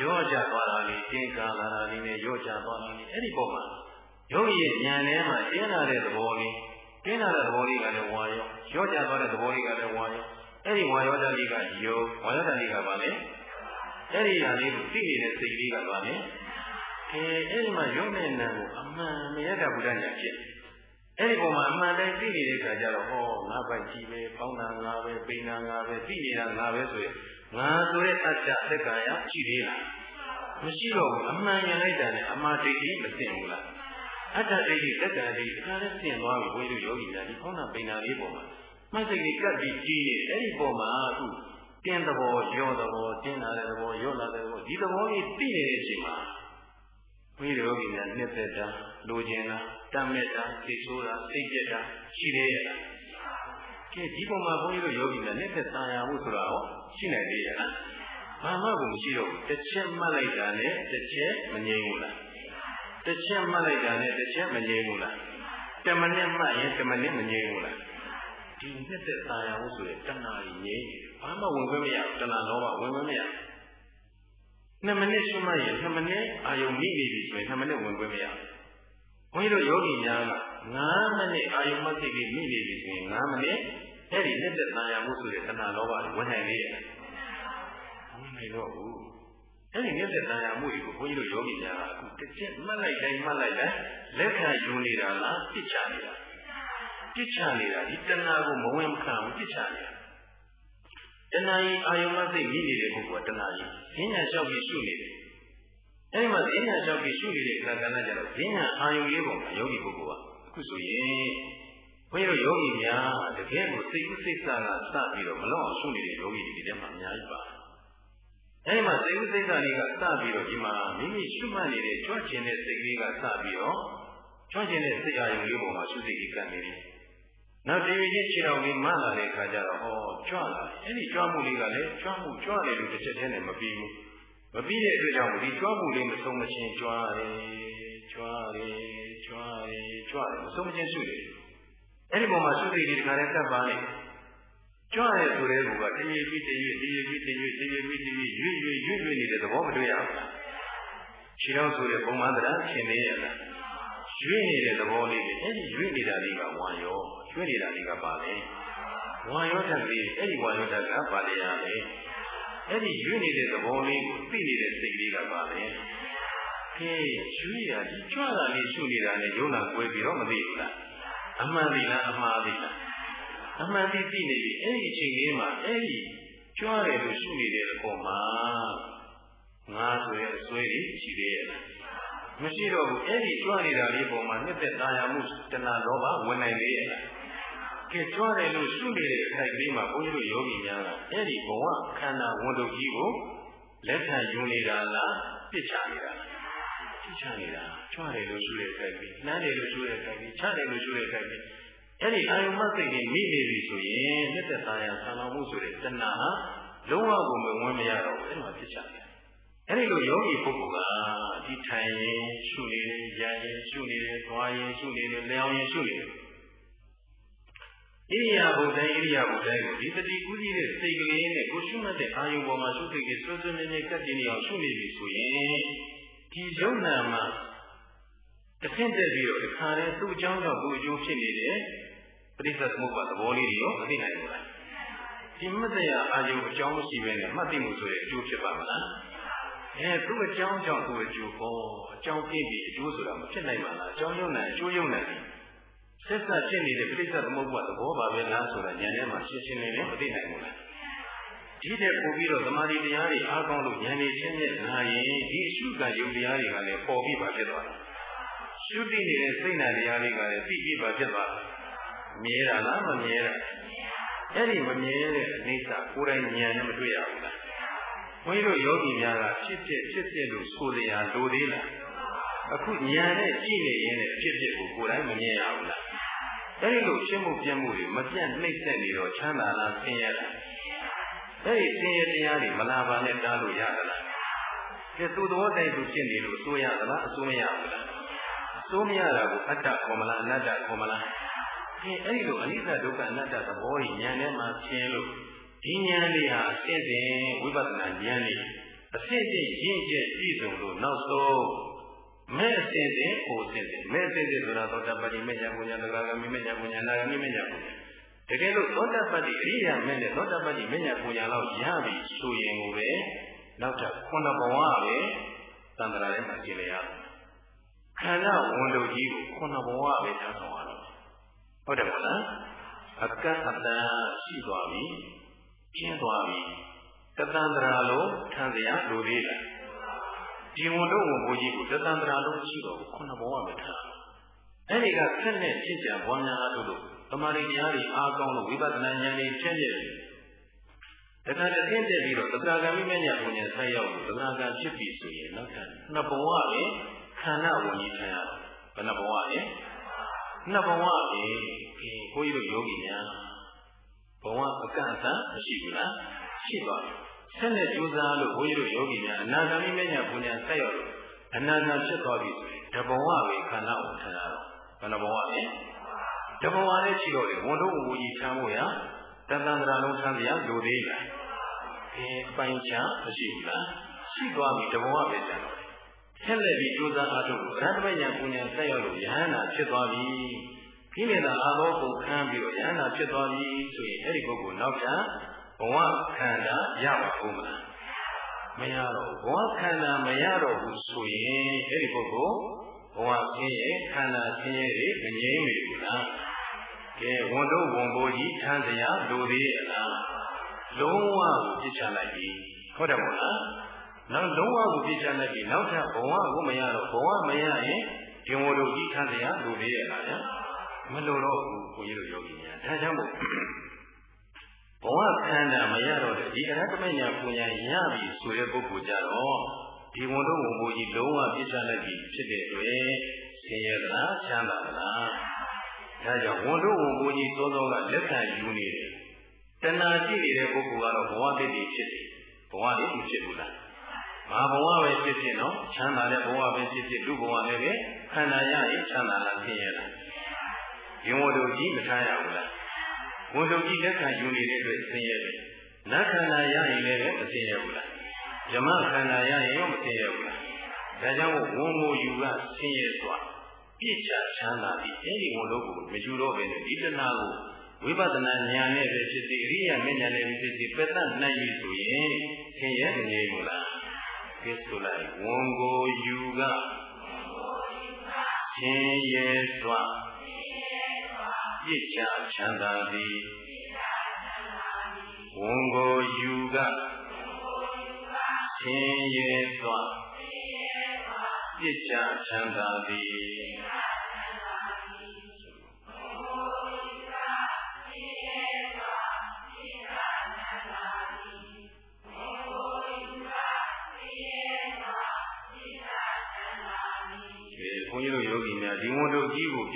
[SPEAKER 1] ရော့ကျသွားတာလေးတင်းကာလာတာလေးနဲ့ရော့ကျသွားတာလေးအဲ့ဒီပုံမှာ ယောဂီရဲ့ဉာဏ်ထဲမှာတင်းလာတဲ့သဘောလေးတင်းလာတဲ့သဘောလေးကလည်းဝါရောရော့ကျသွားတဲ့သဘောလေးကလည်းဝါရောအဲ့ဒီဝါရောတဲ့လေးကယောဝါရောတဲ့လေးကပါလေအဲ့ဒီဟာလေးကိုသိနေတဲ့စိတ်လေးကပါလေအဲအဲ့ဒီမှာယောနဲ့နံကိုအမှန်မရတဲ့ဘုရားညာဖြစ်အဲ့ဒီပုံမှာအမှန်တိုင်းသိနေတဲ့ခါကျတော့ဟောငါပိုက်ကြီးပဲပေါင်းတာငါပဲပိန်တာငါပဲသိနေတာငါပဲဆိုရင်ငါဆိုတဲ့အတ္တသက္ကာယရှိသေးလားမရှိတော့ဘူးအမှန်ရလိုက်တာနဲ့အမှားဒိဋ္ဌိမသိဘူးလား အတ္တဒိဋ္ဌိသက္ကာဒိဋ္ဌိအခါနဲ့သိသွားပြီဘုန်းကြီးတို့ယောဂီများဒီပေါင်းတာပိန်တာလေးပုံမှာမှတ်စိတ်လေးကပ်ပြီးကြီးနေအဲ့ဒီပုံမှာအခုတင်းသဘောရောသဘောတင်းလာတဲ့သဘောရောလာတဲ့သဘောဒီသဘောကြီးသိနေတဲ့အချိန်မှာဘုန်းကြီးတို့ယောဂီများနှစ်သက်တာလိုချင်တာတတ်မဲ့တာသိဆိုးတာသိကျက်တာရှိသေးရဲ့လားကဲဒီပုံမှာဘုန်းကြီးတို့ယောဂီများနှစ်သက်သာယာမှုဆိုတာဟောရှိနိုင်သေးရဲ့လားဘာမှကိုမရှိတော့ဘူးတစ်ချက်မှတ်လိုက်တာနဲ့တစ်ချက်မငြိမ်ဘူးလား တစ်ချက်မှတ်လိုက်တာနဲ့တစ်ချက်မငြိမ်ဘူးလားတမနစ်မှတ်ရင်တမနစ်မငြိမ်ဘူးလားဒီနှစ်သက်သာယာမှုဆိုရင်တဏှာကြီးငြိမ်နေတယ်ဘာမှဝင်ခွင့်မရဘူးတဏှာလောဘဝင်ခွင့်မရဘူး2မိနစ်ရှိမှရင်2မိနစ်အာယုံမိနေပြီဆိုရင်2မိနစ်ဝင်ခွင့်မရဘူးဘုန်းကြီးတို့ယောဂီများက9မိနစ်အာယုံမသိပြီးမိနေပြီဆိုရင်9မိနစ်အဲ့ဒီလက်သက်တန်ရာမှုဆိုတဲ့တဏှာလောဘကိုဝင်နိုင်လေရဲ့ဝင်နိုင်တော့ဘူး အဲ့ဒီလက်သက်တန်ရာမှုတွေကိုဘုန်းကြီးတို့ယောဂီများကအခုတစ်ချက်မှတ်လိုက်တိုင်းမှတ်လိုက်တိုင်းလက်ခံယူနေတာလားပြစ်ချနေတာပြစ်ချနေတာဒီတဏှာကိုမဝင်ခံဘူးပြစ်ချနေတာတဏှာကြီးအာယုံမသိမိနေတဲ့ပုဂ္ဂိုလ်ကတဏှာကြီးဈဉ္ညာလျှောက်ပြီးရှုနေတယ်အဲဒီမှာဈဉ္ညာလျှောက်ပြီးရှုနေတဲ့အခါကလည်းကျတော့ဈဉ္ညာအာယုံလေးပုံမှာယောဂီပုဂ္ဂိုလ်ကအခုဆိုရင်ဘုန်းကြီးတို့ယောဂီများတကယ်ကိုစိတ်ဥစိတ်ဆာကစပြီးတော့မလောအောင်ရှုနေတဲ့ယောဂီတွေဒီထဲမှာအများကြီးပါ အဲဒီမှာစိတ်ဥစိတ်ဆာတွေကစပြီးတော့ဒီမှာမိမိရှုမှတ်နေတဲ့ကြွကျင်တဲ့စိတ်ကလေးကစပြီးတော့ကြွကျင်တဲ့စိတ်အာရုံလေးပေါ်မှာရှုစိတ်ကြီးကပ်နေတယ်နောက်ဒီဝိချင်းခြေတော်လေးမှလာတဲ့အခါကျတော့ဟောကြွလာတယ်အဲဒီကြွမှုလေးကလည်းကြွမှုကြွတယ်လို့တစ်ချက်တည်းနဲ့မပြီးဘူးမပြီးတဲ့အတွက်ကြောင့်ဒီကြွမှုလေးမဆုံးမချင်းကြွတယ်ကြွတယ်ကြွတယ်ကြွတယ်မဆုံးမချင်းရှုတယ်အဲ့ဒီပုံမှာသုတိဒီတခါလဲကပ်ပါလေကြွ ရဲဆိုတဲ့ကူကတရေပြီးတရေတရေပြီးတရေတရေပြီးတရေရွေ့ရွေ့ရွေ့ရွေ့နေတဲ့သဘောမတွေ့ရဘူးလားခြေတော်ဆိုတဲ့ပုံမှန်တရားရှင်နေရလားရွေ့နေတဲ့သဘောလေးအဲ့ဒီရွေ့နေတာလေးကဝါရောရွေ့နေတာလေးကပါလေဝါရောတတ်လေးအဲ့ဒီဝါရောတတ်ကပါလေရလေအဲ့ဒီရွေ့နေတဲ့သဘောလေးကိုသိနေတဲ့စိတ်လေးကပါလေကဲရွေ့ရဒီကြွတာလေးရှုနေတာနဲ့ယုံနာကွဲပြီးတော့မသိဘူးလားအမှန်ဒီလားအမှားဒီလား အမှန်ဒီသိနေပြီအဲ့ဒီအချိန်လေးမှာအဲ့ဒီကြွားတယ်လို့ရှုနေတဲ့အပေါ်မှာငါဆိုရဲ့အစွဲကြီးရှိသေးရဲ့လားမရှိတော့ဘူးအဲ့ဒီကြွားနေတာလေးပေါ်မှာနှစ်သက်သာယာမှုတဏှာလောဘဝင်နိုင်သေးရဲ့လားကဲကြွားတယ်လို့ရှုနေတဲ့အခိုက်ကလေးမှာဘုန်းကြီးတို့ယောဂီများကအဲ့ဒီဘဝခန္ဓာဝန်တုပ်ကြီးကိုလက်ခံယူနေတာလားပြစ်ချနေတာလားချနေတာကြွတယ်လို့ရှုတဲ့ခိုက်ပြီးနှမ်းတယ်လို့ရှုတဲ့ခိုက်ပြီးချတယ်လို့ရှုတဲ့ခိုက်ပြီး အဲ့ဒီအာယုံမစိတ်တွေမိနေပြီဆိုရင်လက်သက်သားရဆံတော်မှုဆိုတဲ့တဏှာဟာလုံးဝကိုမဝင်မရတော့ဘူးအဲ့မှာဖြစ်ချတယ်အဲ့ဒီလိုယောဂီပုဂ္ဂိုလ်ကဒီထိုင်ရင်ရှုနေတယ်ရရင်ရှုနေတယ်သွားရင်ရှုနေတယ်လျောင်းရင်ရှုနေတယ်ဣရိယာပုတိုင်းဣရိယာပုတိုင်းကိုဒီတတိကူးကြီးတဲ့စိတ်ကလေးနဲ့ကိုရှုမှတ်တဲ့အာယုံပေါ်မှာရှုစိတ်ကဆွဆွမြဲမြဲကပ်တည်နေအောင်ရှုနေပြီဆိုရင်ဒီယုံနာမှာတစ်ဆင့်တက်ပြီးတော့ဒီခါရဲသူ့အကြောင်းကြောင့်သူ့အကျိုးဖြစ်နေတဲ့ ပရိသတ်သမုပ္ပါသဘောလေးတွေရောမသိနိုင်ဘူးလားဒီမတရားအာယုအကြောင်းမရှိဘဲနဲ့မှတ်သိမှုဆိုတဲ့အကျိုးဖြစ်ပါမလားအဲသူ့အကြောင်းကြောင့်သူ့အကျိုးဟောအကြောင်းပြည့်ပြီးအကျိုးဆိုတာမဖြစ်နိုင်ပါလားအကြောင်းယုံနာအကျိုးယုံနာဆက်ဆက်ဖြစ်နေတဲ့ပရိသတ်သမုပ္ပါသဘောပါပဲလားဆိုတာဉာဏ်ထဲမှာရှင်းရှင်းလင်းလင်းမသိနိုင်ဘူးလားဒီတဲ့ပို့ပြီးတော့သမာဓိတရားတွေအားကောင်းလို့ဉာဏ်ကြီးချင်းနဲ့နာရင်ဒီအရှုခံယုံတရားတွေကလည်းပေါ်ပြီးပါဖြစ်သွားတယ်။ရှုတိနေတဲ့စိတ်နာတရားတွေကလည်းသိပြီးပါဖြစ်သွားတယ်။ မြဲတာလားမမြဲတာ။အဲ့ဒီမမြဲတဲ့အိဋ္ဌကိုယ်တိုင်ဉာဏ်နဲ့မတွေ့ရဘူးလား။ဘုန်းကြီးတို့ယောဂီများကဖြစ်ဖြစ်ဖြစ်ဖြစ်လို့ဆိုလျာလိုသေးလား။အခုဉာဏ်နဲ့ကြည့်နေရင်လည်းဖြစ်ဖြစ်ကိုကိုယ်တိုင်မမြင်ရဘူးလား။အဲ့ဒီလိုရှင်းမှုပြမှုတွေမပြတ်နှိမ့်ဆက်နေတော့ချမ်းသာလားဆင်းရဲလား။အဲ့ဒီသင်ရတရားတွေမလာပါနဲ့တားလို့ရသလားကဲသူသဘောတိုင်းသူဖြစ်နေလို့အစိုးရသလားအစိုးမရဘူးလားအစိုးမရတာကိုအတ္တခေါ်မလားအနတ္တခေါ်မလား ကဲအဲ့ဒီလိုအနိစ္စဒုက္ခအနတ္တသဘောကြီးဉာဏ်ထဲမှာရှင်းလို့ဒီဉာဏ်လေးဟာအစစ်စဉ်ဝိပဿနာဉာဏ်လေးအစစ်စဉ်ရင့်ကျက်ပြည့်စုံလို့နောက်ဆုံးမဲ့အစစ်စဉ်ဟိုအစစ်စဉ်မဲ့အစစ်စဉ်ဆိုတာသောတာပတိမေညာပူညာသဂါကမိမေညာပူညာနာဂမိမေညာပူညာတကယ်လို့သောတာပတ္တိအရိယာမဲ့နဲ့သောတာပတ္တိမညာပူညာလောက်ရပြီဆိုရင်ကိုပဲနောက်ထပ်ခုနဘဝပဲသံဃာထဲမှာကျင်လျာခန္ဓာဝန်တို့ကြီးကိုခုနဘဝပဲထားဆောင်ရတော့ ဟုတ်တယ်မလားအကန့်အတန်ရှိသွားပြီကျင်းသွားပြီတသန္တရာလုံးထံစရာလိုသေးလားဒီဝန်တို့ဝန်ဘိုးကြီးကိုတသန္တရာလုံးရှိတော့ခုနဘဝပဲထားအဲ့ဒီကဆက်နဲ့ပြင့်ကြံပွားများအားထုတ်သမာဓိတရားတွေအားကောင်းလို့ဝိပဿနာဉာဏ်တွေဖြန့်ကျက်တယ်။ဒါကတည်းကတက်ပြီးတော့သက္ကာကမိမညာဘုံညာဆက်ရောက်လို့သက္ကာကဖြစ်ပြီဆိုရင်နောက်ထပ်နှစ်ဘဝပဲခန္ဓာဝင်ကြီးခံရတော့ဘယ်နှဘဝလဲ နှစ်ဘဝပဲဒီကိုကြီးတို့ယောဂီများဘဝအကန့်အသတ်မရှိဘူးလားရှိသွားတယ်ဆက်လက်ကြိုးစားလို့ဘုန်းကြီးတို့ယောဂီများအနာဂတ်မိမညာဘုံညာဆက်ရောက်လို့အနာဂတ်ဖြစ်သွားပြီဆိုရင်တဘဝပဲခန္ဓာကိုခံရတော့ဘယ်နှဘဝလဲတဘဝနဲ့ရှိတော့လေဝန်တော့ဝူကြီးချမ်းဖို့ရတန်တန်တရာလုံးချမ်းစရာလိုသေးလားအဲအပိုင်ချမရှိဘူးလားရှိသွားပြီတဘဝပဲကျန်တော့ ဆက်လက်ပြီးကြိုးစားအားထုတ်လို့ရဟတမညာပူညာဆက်ရောက်လို့ယဟန္တာဖြစ်သွားပြီခိနေသာအာဘောကိုခံပြီးတော့ယဟန္တာဖြစ်သွားပြီဆိုရင်အဲ့ဒီပုဂ္ဂိုလ်နောက်ပြန်ဘဝခန္ဓာရပါဦးမလားမရတော့ဘဝခန္ဓာမရတော့ဘူးဆိုရင်အဲ့ဒီပုဂ္ဂိုလ်ဘဝဆင်းရဲခန္ဓာဆင်းရဲတွေမငြိမ်းမိဘူးလားကဲဝန်တို့ဝန်ဘိုးကြီးထမ်းစရာလိုသေးရဲ့လားလုံးဝကိုပြစ်ချလိုက်ပြီဟုတ်တယ်မို့လား နောက်လုံးဝကိုပြစ်ချလိုက်ပြီနောက်ထပ်ဘဝကိုမရတော့ဘဝမရရင်ဒီဝန်တို့ကြီးထမ်းစရာလိုသေးရဲ့လားဗျာမမလိုတော့ဘူးဘုန်းကြီးတို့ယောဂီများဒါကြောင့်မို့ဘဝခန္ဓာမရတော့တဲ့ဒီအရဟတမညာပူညာရပြီဆိုတဲ့ပုဂ္ဂိုလ်ကြတော့ဒီဝန်တော့ဝန်ဘိုးကြီးလုံးဝပြစ်ချလိုက်ပြီဖြစ်တဲ့အတွက်ဆင်းရဲသလားချမ်းသာသလားဒါကြောင့်ဝန်တော့ဝန်ဘိုးကြီးသောသောကလက်ခံယူနေတယ်တဏှာရှိနေတဲ့ပုဂ္ဂိုလ်ကတော့ဘဝတည်တည်ဖြစ်တယ်ဘဝတည်တည်ဖြစ်ဘူးလား ဘာဘဝပဲဖြစ်ဖြစ်နော်ချမ်းသာတဲ့ဘဝပဲဖြစ်ဖြစ်လူဘဝလည်းပဲခန္ဓာရရင်ချမ်းသာလားဆင်းရဲလားယဝတို့ကြီးမထားရဘူးလားဝန်တို့ကြီးလက်ခံယူနေတဲ့အတွက်ဆင်းရဲတယ်နတ်ခန္ဓာရရင်လည်းမဆင်းရဲဘူးလားယမခန္ဓာရရင်ရောမဆင်းရဲဘူးလားဒါကြောင့်ဝန်ကိုယူကဆင်းရဲစွာပြစ်ချချမ်းသာပြီးအဲဒီဝန်တို့ကိုမယူတော့ဘဲနဲ့ဒီတဏှာကိုဝိပဿနာဉာဏ်နဲ့ပဲဖြစ်စေအရိယာမဉာဏ်နဲ့ပဲဖြစ်စေပက်တတ်နိုင်ပြီဆိုရင်ဆင်းရဲမငြိမ်းဘူးလားကိစ္စလိုက်ဝန် ကိုယူကဆင်းရဲစွာပြစ်ချချမ်းသာသည်ဝန်ကိုယူကဆင်းရဲစွာပြစ်ချချမ်းသာသည်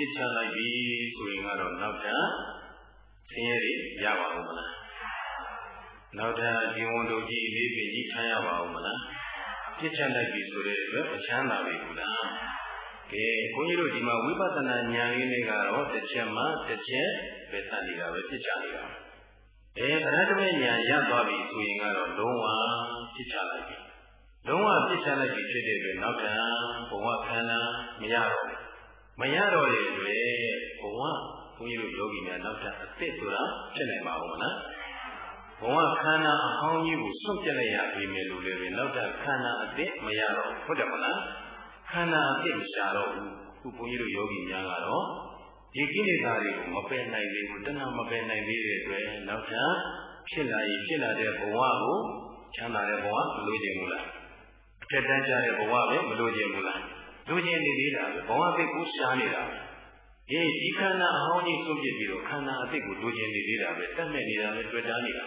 [SPEAKER 1] စ်ချလိုက်ပြီဆိုရင်ကတော့နောက်ထပ်ဆင်းရဲတွေရပါဦးမလားနောက်ထပ်ဒီဝန်တို့ကြီးလေးပင်ကြီးခံရပါဦးမလားပြစ်ချလိုက်ပြီဆိုတဲ့အတွက်မချမ်းသာပြီဘူးလားကဲဘုန်းကြီးတို့ဒီမှာဝိပဿနာဉာဏ်လေးတွေကတော့တစ်ချက်မှတစ်ချက်ပဲတတ်နေတာပဲပြစ်ချနေတာအဲဗရဒမေဉာဏ်ရသွားပြီဆိုရင်ကတော့လုံးဝပြစ်ချလိုက်ပြီလုံးဝပြစ်ချလိုက်ပြီဖြစ်တဲ့အတွက်နောက်ထပ်ဘဝခန္ဓာမရတော့ဘူး မရတော့တဲ့အတွက်ဘဝဘုန်းကြီးတို့ယောဂီများနောက်ထပ်အစ်စ်ဆိုတာဖြစ်နိုင်ပါဦးမလားဘဝခန္ဓာအဟောင်းကြီးကိုစွန့်ပြစ်လိုက်ရပြီမယ်လို့လည်းပဲနောက်ထပ်ခန္ဓာအစ်စ်မရတော့ဟုတ်တယ်မလားခန္ဓာအစ်စ်မရှာတော့ဘူးခုဘုန်းကြီးတို့ယောဂီများကတော့ဒီကိလေသာတွေကိုမပယ်နိုင်သေးဘူးတဏှာမပယ်နိုင်သေးတဲ့အတွက်နောက်ထပ်ဖြစ်လာရင်ဖြစ်လာတဲ့ဘဝကိုချမ်းသာတဲ့ဘဝမလိုချင်ဘူးလားအထက်တန်းကြတဲ့ဘဝပဲမလိုချင်ဘူးလား လိုချင်နေသေးတာပဲဘဝအသိကိုရှားနေတာပဲအေးဒီခန္ဓာအဟောင်းကြီးဆုံးပြပြီးတော့ခန္ဓာအသိကိုလိုချင်နေသေးတာပဲတတ်မဲ့နေတာပဲတွေ့တာနေတာ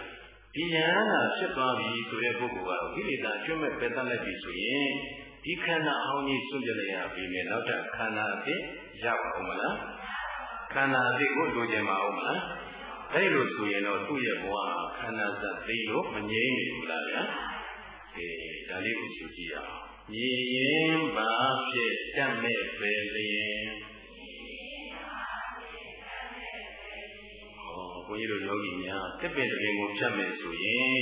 [SPEAKER 1] ဒီဉာဏ်ကဖြစ်သွားပြီဆိုတဲ့ပုဂ္ဂိုလ်ကတော့ကိလေသာကျွတ်မဲ့ပယ်တတ်လိုက်ပြီဆိုရင်ဒီခန္ဓာအဟောင်းကြီးဆုံးပြလိုက်ရပြီမြေနောက်ထပ်ခန္ဓာအသိရပါဦးမလားခန္ဓာအသိကိုလိုချင်ပါဦးမလားအဲ့လိုဆိုရင်တော့သူ့ရဲ့ဘဝခန္ဓာစသိလို့မငြိမ့်ဘူးလားဗျာကဲဒါလေးကိုဆိုကြည့်အောင် မြည်ရင်ပါဖြစ်တတ်မဲ့ပဲလျင်ဟောဘုန်းကြီးတို့ယောဂီများတစ်ပင်တစ်ပင်ကိုဖြတ်မယ်ဆိုရင်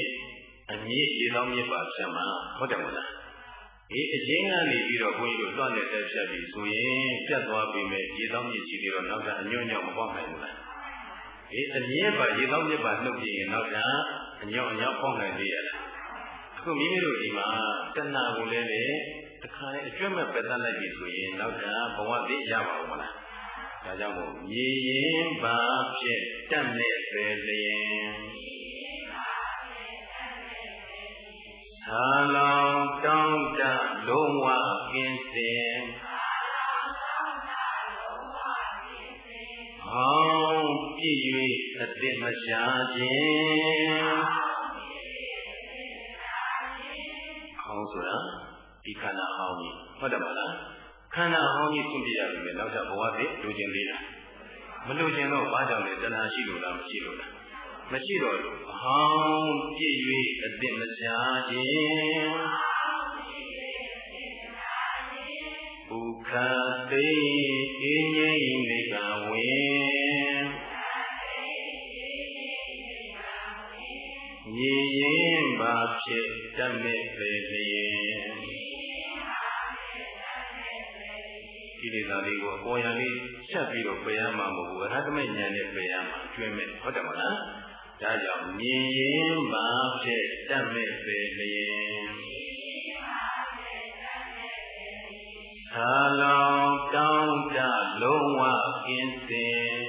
[SPEAKER 1] အမြင့်ရေလောင်းမြစ်ပါဖြတ်မှာဟုတ်တယ်မလားဒီအချင်းကနေပြီးတော့ဘုန်းကြီးတို့တွန့်တဲ့တက်ဖြတ်ပြီးဆိုရင်ပြတ်သွားပြီမဲ့ရေလောင်းမြစ်ကြီးပြီးတော့နောက်ကအညွန့်ညော့မပေါက်နိုင်ဘူးလားဒီအမြင့်ပါရေလောင်းမြစ်ပါနှုတ်ပြီးရင်နောက်ကအညော့အညော့ပေါက်နိုင်သေးရလားအ ခုမိမိတို့ဒီမှာတဏှာကိုလည်းပဲတခါလေအကျွတ်မဲ့ပယ်တတ်လိုက်ပြီဆိုရင်နောက်ကဘဝသိရပါဦးမလားဒါကြောင့်မို့မြေရင်ပါဖြစ်တတ်မဲ့ပဲလျင်သာလောင်တောင်းတလုံးဝကင်းစင်ဟောင်းပြည့်၍အတိမရှာခြင်း ဟောင်းဆိုတာဒီခန္ဓာဟောင်းကြီးဟုတ်တယ်မလားခန္ဓာဟောင်းကြီးသိပြရပြီလေနောက်ထပ်ဘဝတည်းလူချင်းလေးလားမလူချင်းတော့ဘာကြောင့်လဲတဏှာရှိလို့လားမရှိလို့လားမရှိတော့ဘူးအဟောင်းပြည့်၍အတိမရှားခြင်းဘုခသိအင်းငိမ့်နေကဝင်ညီရင်ပါဖြစ် တတ်မဲ့ပေလျင်ကိလေသာလေးကိုအပေါ်ရန်လေးဆက်ပြီးတော့ပယ်ရမှာမဟုတ်ဘူးအရဟတမေဉာဏ်နဲ့ပယ်ရမှာကျွဲ့မဲ့ဟုတ်တယ်မလားဒါကြောင့်ညီရင်ပါဖြစ်တတ်မဲ့ပေလျင်သာလောင်တောင်းတလုံးဝကင်းစင်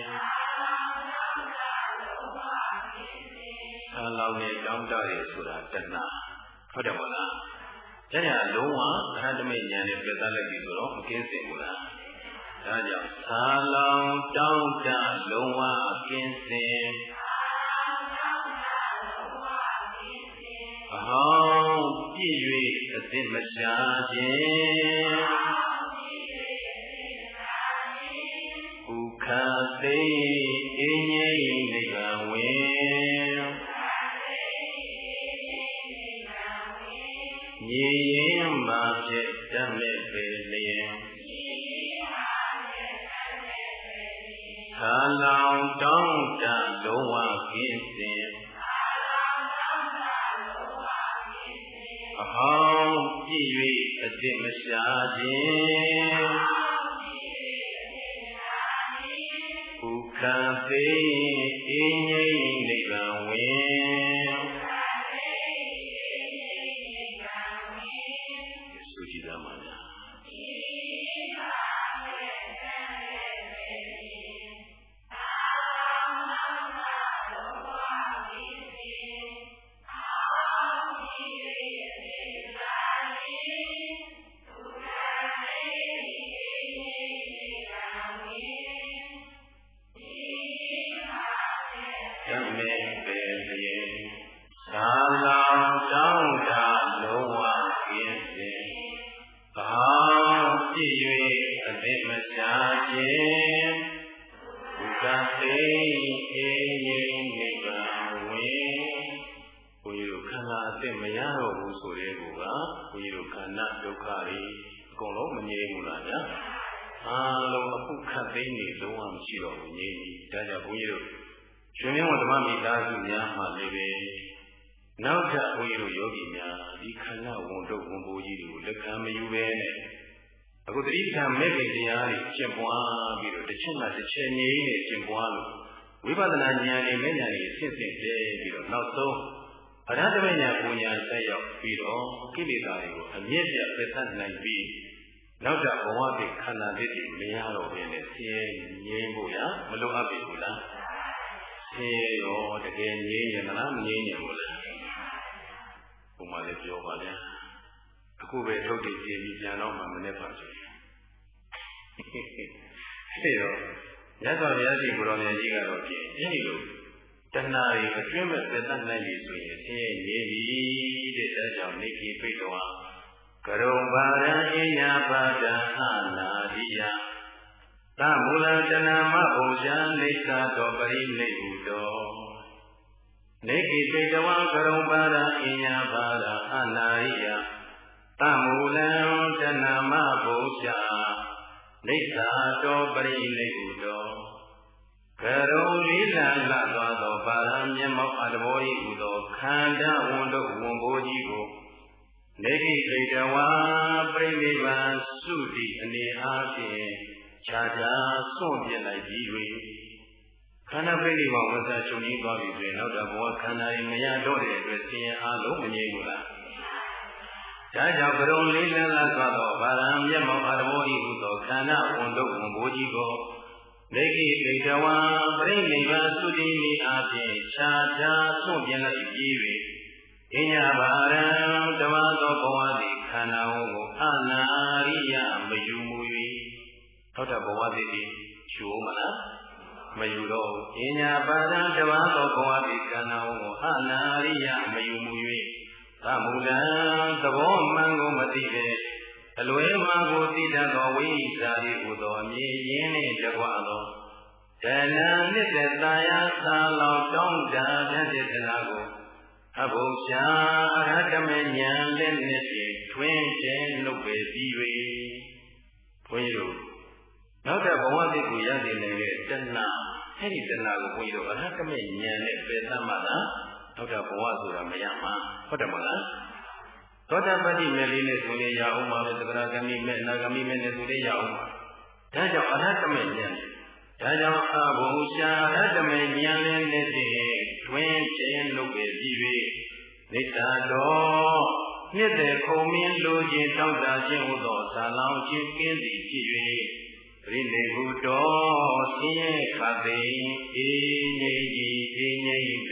[SPEAKER 1] ဆာလောင်နေတောင်းတရဆိုတာတဏှာ ဟုတ်တယ်မလားဒါညာလုံးဝအဟတမေဉာဏ်နဲ့ပြသလိုက်ပြီဆိုတော့မကင်းစင်ဘူးလားဒါကြောင့်သာလောင်တောင်းတလုံးဝကင်းစင်အဟောင်းပြည့်၍အစ်မရှာခြင်းဥခသိ အစ်စ်မရှာခြင်းဥခံသိအင်း အေးငြိမ်းနိဗ္ဗာန်ဝင်ဘုန်းကြီးတို့ခန္ဓာအသိမရတော့ဘူးဆိုတဲ့ကူကဘုန်းကြီးတို့ခန္ဓာဒုက္ခတွေအကုန်လုံးမငြိမ်းဘူးလားဗျာအားလုံးအခုခတ်သိမ်းနေလုံးဝမရှိတော့ဘူးငြိမ်းပြီဒါကြောင့်ဘုန်းကြီးတို့ရှင်မင်းဝဓမ္မမိသားစုများမှလည်းပဲနောက်ထပ်ဘုန်းကြီးတို့ယောဂီများဒီခန္ဓာဝန်တုပ်ဝန်ပိုးကြီးတွေကိုလက်ခံမယူပဲနဲ့ အခုတတိပ္ပံမဲ့ခင်တရားတွေကျင့်ပွားပြီးတော့တစ်ချက်မှတစ်ချက်ငြိမ်းနေကျင့်ပွားလို့ဝိပဿနာဉာဏ်နဲ့မဲ့ဉာဏ်တွေဆင့်ဆင့်တည်းပြီးတော့နောက်ဆုံးအရဟတမဉာဏ်ပူညာဆက်ရောက်ပြီးတော့ကိလေသာတွေကိုအမြင့်ပြပယ်သတ်နိုင်ပြီးနောက်ထပ်ဘဝတွေခန္ဓာတွေမရတော့ဘဲနဲ့ဆင်းရဲငြိမ်းဖို့ရမလိုအပ်ပြီဘူးလားဆင်းရဲရောတကယ်ငြိမ်းရင်လားမငြိမ်းရင်ဘူးလားဘုမလည်းပြောပါဗျာ အခုပဲထုတ်တည်ကြည့်ပြီးပြန်တော့မှမနေ့ပါဆိုရင်အဲ့တော့မြတ်စွာဘုရားရှင်ကိုရောင်ကြီးကတော့ပြင်အဲ့ဒီလိုတဏှာတွေအတွင်းမဲ့သက်သက်နိုင်ပြီဆိုရင်ဆင်းရဲငြိမ်းပြီတဲ့ဒါကြောင့်နေကိပိတ်တော်ကရုံပါရံအညာပါဒံအနာရိယသမူလတဏမဘုံရှာနေသာတော်ပရိနိဗ္ဗူတောနေကိတေတဝံကရုံပါရအညာပါဒအနာရိယ သမူလတဏမဘုံရှာနေသာတော်ပရိနိဗ္ဗူတောကရုံလေးလံလသွားသောပါရမျက်မှောက်အတဘောဤဟူသောခန္ဓာဝန်တို့ဝန်ဘိုးကြီးကိုနေကိတေတဝါပြိနိဗ္ဗာန်စုတည်အနေအားဖြင့်ခြားခြားစွန့်ပြစ်လိုက်ပြီး၍ခန္ဓာပြိနိဗ္ဗာန်ဝတ်စာချုပ်ငင်းသွားပြီဆိုရင်နောက်တော့ဘဝခန္ဓာရင်မရတော့တဲ့အတွက်ဆင်းရဲအလုံးမငြိမ်းဘူးလား ဒါကြောင့်ကရုံလေးလန်းလာသွားသောဗာရံမျက်မှောက်အတဘောဤဟူသောခန္ဓာဝန်တို့ဝန်ဘိုးကြီးကိုနေကိဣတဝံပရိနိဗ္ဗာန်သုတိမိအပြင်ခြားခြားစွန့်ပြစ်လိုက်ပြီး၍အညာဘာရံဓမ္မသောဘဝသည်ခန္ဓာဝန်ကိုအနာရိယမယူမူ၍ထောက်တဲ့ဘဝသည်ဒီယူမလားမယူတော့အညာဘာရံဓမ္မသောဘဝသည်ခန္ဓာဝန်ကိုအနာရိယမယူမူ၍သ မုဒံသဘောမှန်ကိုမသိပဲအလွဲမှားကိုသိတတ်သောဝိဇ္ဇာ၏ဟူသောအမြင်ရင်းနှင့်တကွသောတဏှာနှစ်သက်သာယာသာလောင်တောင်းတတဲ့စေတနာကိုအဘုရှာအရဟတမေဉာဏ်လက်နဲ့ဖြင့်ထွင်းကျဲလုပ်ပေပြီး၍ဘုန်းကြီးတို့နောက်တဲ့ဘဝတိကိုရည်နေနေတဲ့တဏှာအဲ့ဒီတဏှာကိုဘုန်းကြီးတို့အရဟတမေဉာဏ်နဲ့ပယ်သတ်မှသာ နောက်တဲ့ဘဝဆိုတာမရမှာဟုတ်တယ်မလားသောတာပတိမဲ့လေးနဲ့ဆိုလေရအောင်ပါပဲသဗ္ဗရာဂမိမဲ့နာဂမိမဲ့နဲ့ဆိုလေရအောင်ပါဒါကြောင့်အရဟတမေဉာဏ်ဒါကြောင့်အဘုရှာရတမေဉာဏ်လေးနဲ့ဖြင့်တွင်ခြင်းလုပ်ပဲပြီး၍နိတ္တတော်နှစ်သက်ခုံမင်းလိုခြင်းတောက်တာခြင်းဟူသောဇာလောင်ခြင်းကင်းသည်ဖြစ်၍ပရိနေဟုတော်ဆင်းရဲခတ်သိအေးငြိမ်ကြီးအေးငြိမ်